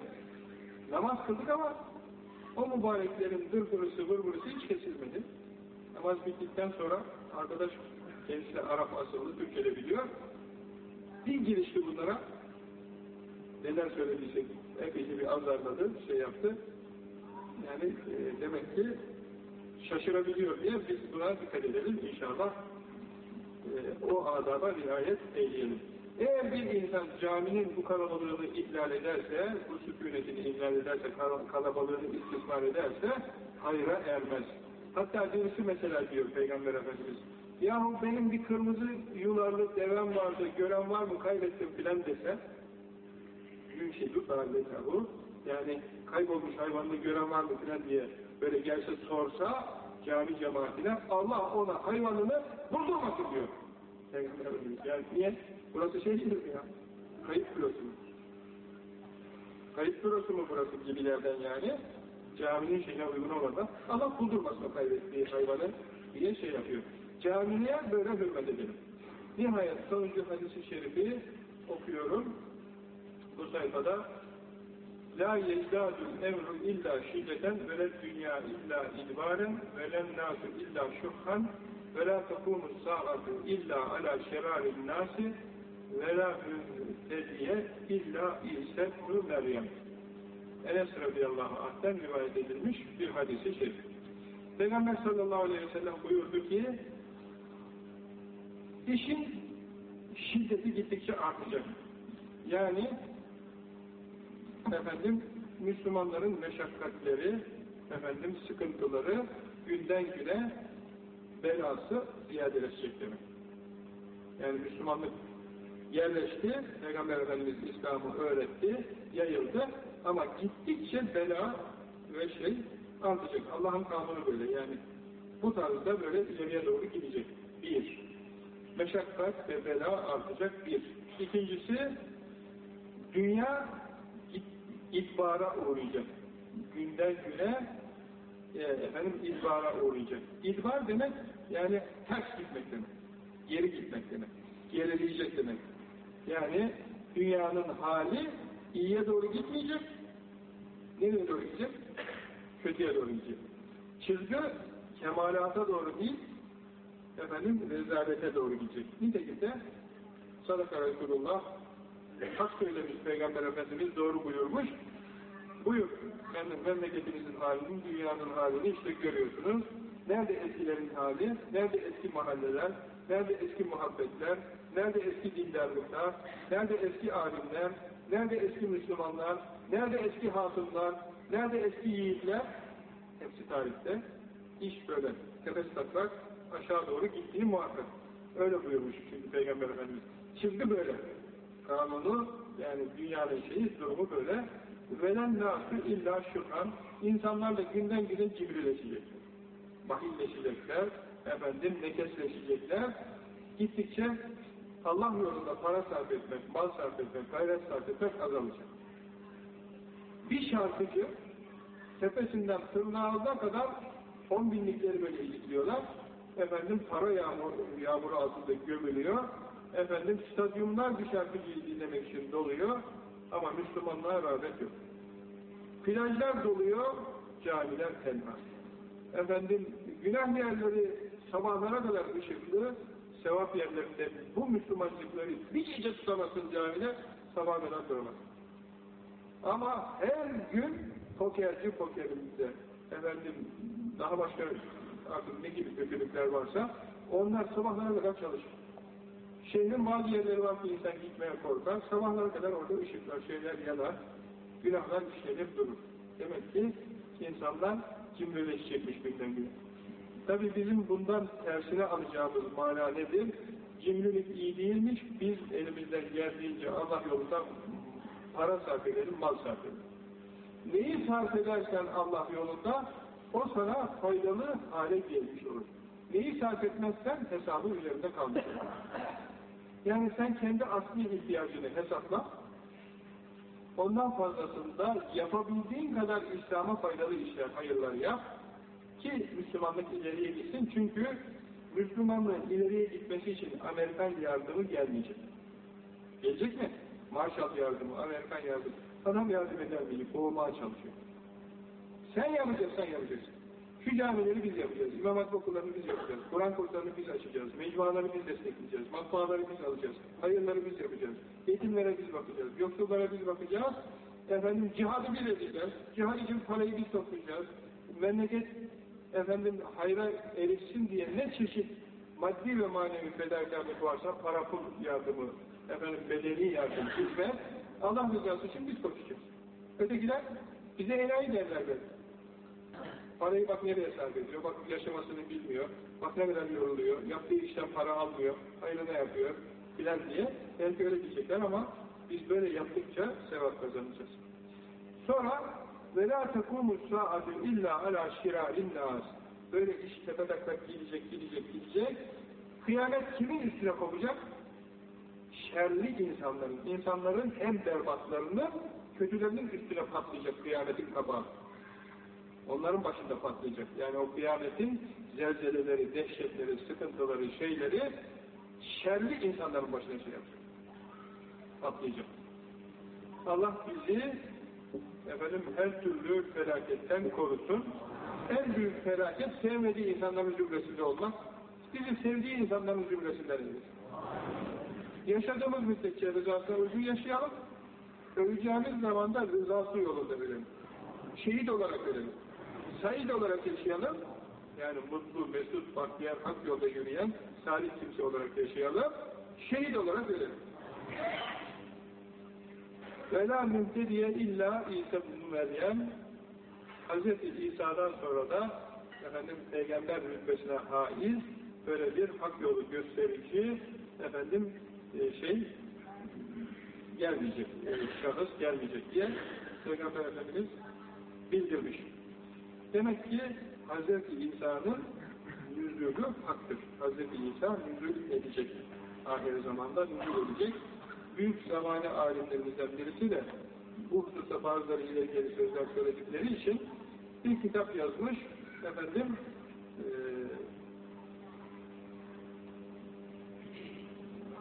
Namaz kıldık ama o mübareklerin dırdırısı, vırvırısı hiç kesilmedi. Namaz bittikten sonra arkadaş kendisi Arap asıllı, Türkçe biliyor. Bir girişti bunlara. Neden söylediyse epeyce bir azarladı, şey yaptı. Yani e, demek ki şaşırabiliyor diye biz buna dikkat edelim inşallah. E, o adaba riayet eyleyelim. Eğer bir insan caminin bu kalabalığını ihlal ederse, bu sükunetini ihlal ederse, kalabalığını istismar ederse, hayra ermez. Hatta birisi mesela diyor Peygamber Efendimiz, yahu benim bir kırmızı yularlı devem vardı, gören var mı kaybettim filan dese, yünşedü bu, yani kaybolmuş hayvanını gören var mı filan diye böyle gelse sorsa, cami cemaatine, Allah ona hayvanını buldurmasın diyor. Yani niye? Burası şey mi ya? Kayıp bürosu mu? Kayıp bürosu mu burası gibilerden yani? Caminin şeyine uygun olmadan Allah buldurmasın o kaybettiği hayvanı diye şey yapıyor. Camiye böyle hürmet edelim. Nihayet sonuncu hadisi şerifi okuyorum. Bu sayfada La yezdâdül emru illa şiddeten ve dünya illa idbaren ve lem nâsu illa şuhhan ve la tekûmus sa'atu illa ala şerârin nâsi ve la mühtediye illa İsa Meryem. Enes radıyallahu anh'ten rivayet edilmiş bir hadisi şerif. Peygamber sallallahu aleyhi ve sellem buyurdu ki işin şiddeti gittikçe artacak. Yani efendim Müslümanların meşakkatleri, efendim sıkıntıları günden güne belası ziyadeleşecek demek. Yani Müslümanlık yerleşti, Peygamber Efendimiz İslam'ı öğretti, yayıldı ama gittikçe bela ve şey artacak. Allah'ın kanunu böyle yani bu tarzda böyle ileriye doğru gidecek. Bir, meşakkat ve bela artacak bir. İkincisi, dünya itbara uğrayacak. Günden güne e, efendim idbara uğrayacak. İdbar demek yani ters gitmek demek. Geri gitmek demek. Gerileyecek demek. Yani dünyanın hali iyiye doğru gitmeyecek. Nereye doğru gidecek? Kötüye doğru gidecek. Çizgi kemalata doğru değil, efendim rezalete doğru gidecek. Nitekim de Sadaka Resulullah hak söylemiş Peygamber Efendimiz doğru buyurmuş. Buyur, efendim, memleketimizin halini, dünyanın halini işte görüyorsunuz. Nerede eskilerin hali, nerede eski mahalleler, nerede eski muhabbetler, nerede eski dindarlıklar, nerede eski alimler, nerede eski Müslümanlar, nerede eski hatunlar, nerede eski yiğitler, hepsi tarihte. İş böyle, tepes taklak aşağı doğru gittiği muhakkak. Öyle buyurmuş şimdi Peygamber Efendimiz. Çizgi böyle. Kanunu, yani dünyanın şeyi, durumu böyle. Velen nâsü illa şükran. İnsanlar da günden güne cibrileşecekler. Bahilleşecekler, efendim nekesleşecekler. Gittikçe Allah yolunda para sarf etmek, mal sarf etmek, gayret sarf etmek azalacak. Bir şarkıcı tepesinden tırnağına kadar on binlikleri böyle izliyorlar. Efendim para yağmur, yağmuru altında gömülüyor. Efendim stadyumlar bir şarkıcıyı dinlemek için doluyor. Ama Müslümanlığa rağbet yok. Plajlar doluyor, camiler tenha. Efendim günah yerleri sabahlara kadar ışıklı, sevap yerlerinde bu Müslümanlıkları bir gece tutamasın camiler, sabah kadar duramaz. Ama her gün pokerci pokerimizde, efendim daha başka artık ne gibi kötülükler varsa, onlar sabahlara kadar çalışır. Şehrin bazı yerleri var ki insan gitmeye korkar, sabahlara kadar orada ışıklar, şeyler yanar, günahlar işlenir durur. Demek ki insanlar cimrileşecekmiş günden güne. Tabi bizim bundan tersine alacağımız mana nedir? Cimrilik iyi değilmiş, biz elimizden geldiğince Allah yolunda para sarf edelim, mal sarf edelim. Neyi sarf edersen Allah yolunda, o sana faydalı hale gelmiş olur. Neyi sarf etmezsen hesabı üzerinde kalmış olur. Yani sen kendi asli ihtiyacını hesapla, ondan fazlasında yapabildiğin kadar İslam'a faydalı işler, hayırlar yap ki Müslümanlık ileriye gitsin. Çünkü Müslümanlığın ileriye gitmesi için Amerikan yardımı gelmeyecek. Gelecek mi? Marshall yardımı, Amerikan yardımı. Adam yardım eder mi? Boğmaya çalışıyor. Sen yapacaksan yapacaksın. Şu camileri biz yapacağız, İmam Hatip okullarını biz yapacağız, Kur'an kurslarını biz açacağız, mecmuaları biz destekleyeceğiz, matbaaları biz alacağız, hayırları biz yapacağız, yetimlere biz bakacağız, yoksullara biz bakacağız, efendim cihadı biz edeceğiz, cihad için parayı biz toplayacağız, memleket efendim hayra erişsin diye ne çeşit maddi ve manevi fedakarlık varsa para pul yardımı, efendim bedeni yardım, hizmet, Allah rızası için biz koşacağız. Ötekiler bize enayi derler böyle. Parayı bak nereye sarf ediyor, bak yaşamasını bilmiyor, bak ne kadar yoruluyor, yaptığı işten para almıyor, hayrına yapıyor filan diye. Belki öyle diyecekler ama biz böyle yaptıkça sevap kazanacağız. Sonra وَلَا تَقُومُ السَّاعَةُ اِلَّا عَلَى شِرَارِ النَّاسِ Böyle iş tepetaklak gidecek, gidecek, gidecek. Kıyamet kimin üstüne kopacak? Şerli insanların, insanların en berbatlarını kötülerinin üstüne patlayacak kıyametin kabağı. Onların başında patlayacak. Yani o kıyametin zelzeleleri, dehşetleri, sıkıntıları, şeyleri şerli insanların başına şey yapacak. Patlayacak. Allah bizi efendim her türlü felaketten korusun. En büyük felaket sevmediği insanların zümresinde olmak. Bizi sevdiği insanların zümresinden edin. Yaşadığımız müddetçe rızasına uygun yaşayalım. Öleceğimiz zaman da rızası yolunda ölelim. Şehit olarak ölelim said olarak yaşayalım. Yani mutlu, mesut, bahtiyar, hak yolda yürüyen, salih kimse olarak yaşayalım. Şehit olarak ölelim. Ve la illa İsa bin Meryem Hz. İsa'dan sonra da efendim peygamber rütbesine haiz böyle bir hak yolu gösterici efendim e, şey gelmeyecek, e, şahıs gelmeyecek diye Peygamber Efendimiz bildirmiş. Demek ki Hz. İsa'nın nüzulü haktır. Hz. İsa nüzul edecek. Ahir zamanda nüzul edecek. Büyük zamane alimlerimizden birisi de bu hususta bazıları ileri sözler söyledikleri için bir kitap yazmış. Efendim e,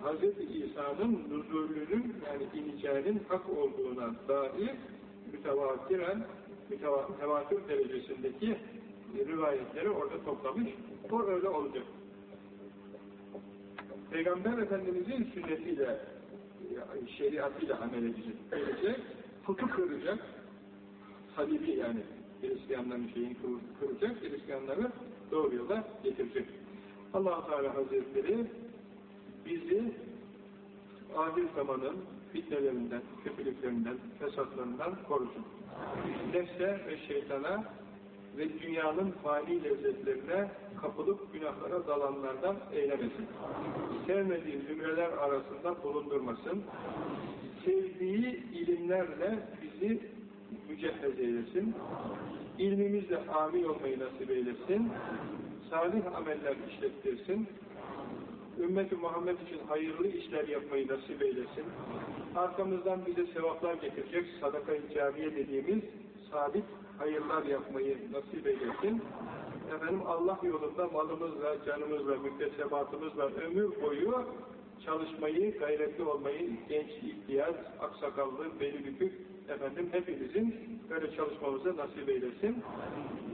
Hz. İsa'nın nüzulünün yani ineceğinin hak olduğuna dair mütevatiren mütevatir derecesindeki rivayetleri orada toplamış. O öyle olacak. Peygamber Efendimizin sünnetiyle şeriatıyla amel edecek. Gelecek, putu kıracak. Salibi yani Hristiyanların şeyini kıracak, Hristiyanları doğru yola getirecek. allah Teala Hazretleri bizi ahir zamanın fitnelerinden, kötülüklerinden, fesatlarından korusun. Nefse ve şeytana ve dünyanın fani lezzetlerine kapılıp günahlara dalanlardan eylemesin. Sevmediği zümreler arasında bulundurmasın. Sevdiği ilimlerle bizi mücehhez eylesin. İlmimizle amil olmayı nasip eylesin. Salih ameller işlettirsin ümmeti Muhammed için hayırlı işler yapmayı nasip eylesin. Arkamızdan bize sevaplar getirecek sadaka-i cariye dediğimiz sabit hayırlar yapmayı nasip eylesin. Efendim Allah yolunda malımızla, canımızla, müktesebatımızla ömür boyu çalışmayı, gayretli olmayı genç, ihtiyar, aksakallı, beli bükük efendim hepimizin böyle çalışmamızı nasip eylesin.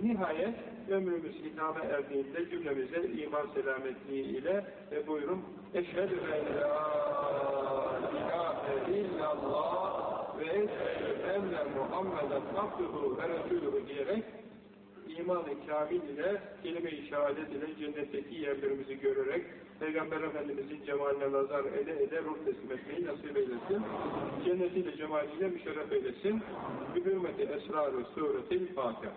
Nihayet ömrümüz hitame erdiğinde cümlemize iman selametliği ile ve buyurun Eşhedü en la ilahe illallah ve eşhedü enne Muhammeden abduhu ve resulühü diyerek iman-ı kamil ile kelime-i şehadet ile cennetteki yerlerimizi görerek Peygamber Efendimizin cemaline nazar ele ele ruh teslim etmeyi nasip eylesin. Cennetiyle cemaliyle müşerref eylesin. Bir hürmeti esrar-ı suretil Fatiha.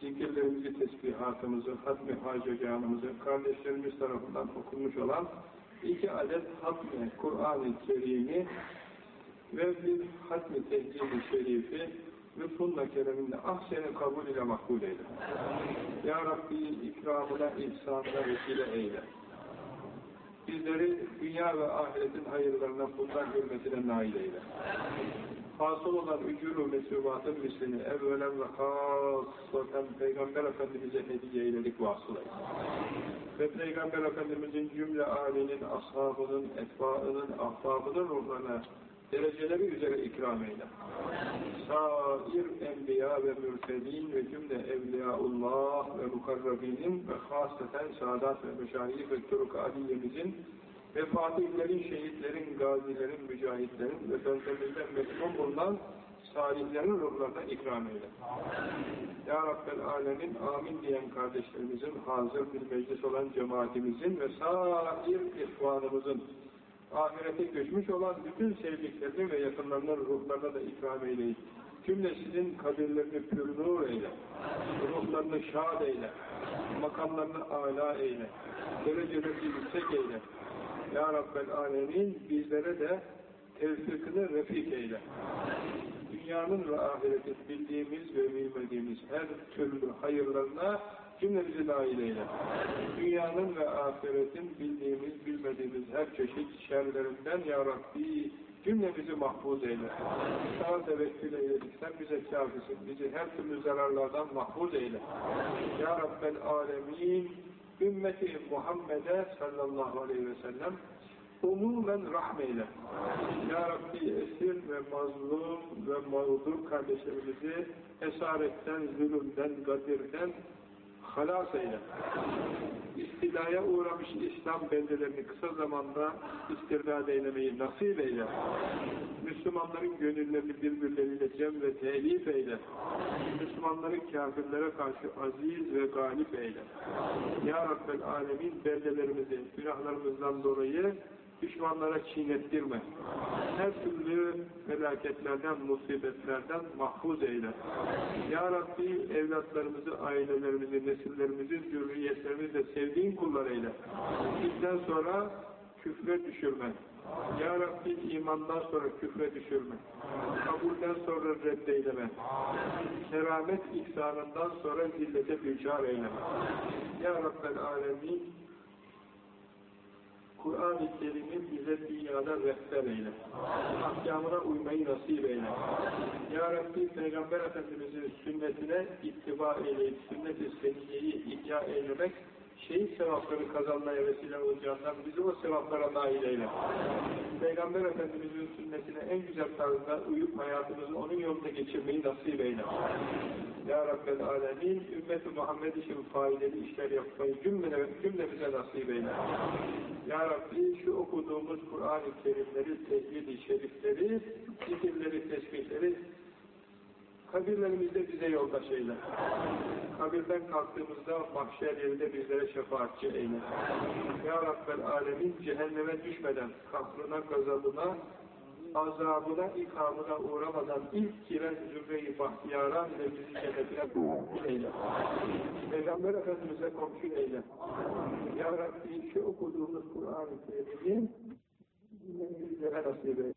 Zikirlerimizi, tesbihatımızı, hatmi haceganımızı, kardeşlerimiz tarafından okunmuş olan iki adet hatmi Kur'an-ı Kerim'i ve bir hatmi tehdid-i şerifi lütfunla kereminle ahseni kabul ile makbul eyle. Ya Rabbi ikramına, ihsanına vesile eyle. Bizleri dünya ve ahiretin hayırlarına bundan hürmetine nail eyle. Hasıl olan ücur-u mesubatın mislini evvelen ve hasaten Peygamber Efendimiz'e hediye eyledik vasıl eyle. Ve Peygamber Efendimiz'in cümle âlinin, ashabının, etbaının, ahbabının ruhlarına dereceleri üzere ikram eyle. Sair enbiya ve mürsedin ve cümle evliyaullah ve mukarrabinin ve hasreten saadat ve meşayih ve turuk aliyemizin ve fatihlerin, şehitlerin, gazilerin, mücahitlerin ve bölgemizde metnun bulunan salihlerin ruhlarına ikram eyle. Ya Rabbel Alemin amin diyen kardeşlerimizin, hazır bir meclis olan cemaatimizin ve sair ihvanımızın ahirete göçmüş olan bütün sevdiklerini ve yakınlarının ruhlarına da ikram eyleyin. Cümlesinin kabirlerini pürnur eyle, ruhlarını şad eyle, makamlarını âlâ eyle, dereceleri yüksek eyle. Ya Rabbel Alemin bizlere de tevfikini refik eyle. Dünyanın ve ahiretin bildiğimiz ve bilmediğimiz her türlü hayırlarına cümlemizi dahil eyle. Dünyanın ve ahiretin bildiğimiz, bilmediğimiz her çeşit şerlerinden Ya Rabbi cümlemizi mahfuz eyle. Sana tevekkül eyledik. Sen bize kafisin. Bizi her türlü zararlardan mahfuz eyle. Ya Rabbel Alemin ümmeti Muhammed'e sallallahu aleyhi ve sellem umumen rahmeyle. Ya Rabbi esir ve mazlum ve mağdur kardeşlerimizi esaretten, zulümden, gadirden halas eyle. İstilaya uğramış İslam beldelerini kısa zamanda istirdad eylemeyi nasip eyle. Müslümanların gönüllerini birbirleriyle cem ve telif eyle. Müslümanları kafirlere karşı aziz ve galip eyle. Ya Rabbel Alemin beldelerimizi günahlarımızdan dolayı düşmanlara çiğnettirme. Her türlü felaketlerden, musibetlerden mahfuz eyle. Ya Rabbi evlatlarımızı, ailelerimizi, nesillerimizi, zürriyetlerimizi de sevdiğin kullar eyle. Bizden sonra küfre düşürme. Ya Rabbi imandan sonra küfre düşürme. Kabulden sonra reddeyleme. Keramet ihsanından sonra zillete düçar eyleme. Ya Rabbel Alemin Kur'an-ı Kerim'i bize dünyada rehber eyle. Ahkamına uymayı nasip eyle. Ya Rabbi Peygamber Efendimiz'in sünnetine ittiba eyleyip sünnet-i seniyyeyi ihya eylemek şehit sevapları kazanmaya vesile olacağından bizi o sevaplara nail eyle. Peygamber Efendimiz'in sünnetine en güzel tarzda uyup hayatımızı onun yolunda geçirmeyi nasip eyle. Ya Rabbel Alemin, ümmeti Muhammed için faydalı işler yapmayı cümle, cümlemize nasip eyle. Ya Rabbi şu okuduğumuz Kur'an-ı Kerimleri, tehdid-i şerifleri, zikirleri, tesbihleri kabirlerimizde bize yoldaş eyle. Kabirden kalktığımızda mahşer yerinde bizlere şefaatçi eyle. Ya Rabbel Alemin cehenneme düşmeden, kahrına, gazabına, azabına, ikramına uğramadan ilk giren zürre-i bahtiyaran ile bizi cennetine eyle. Peygamber Efendimiz'e komşu eyle. Ya Rabbi şu okuduğumuz Kur'an-ı Kerim'in bizlere nasip eyle.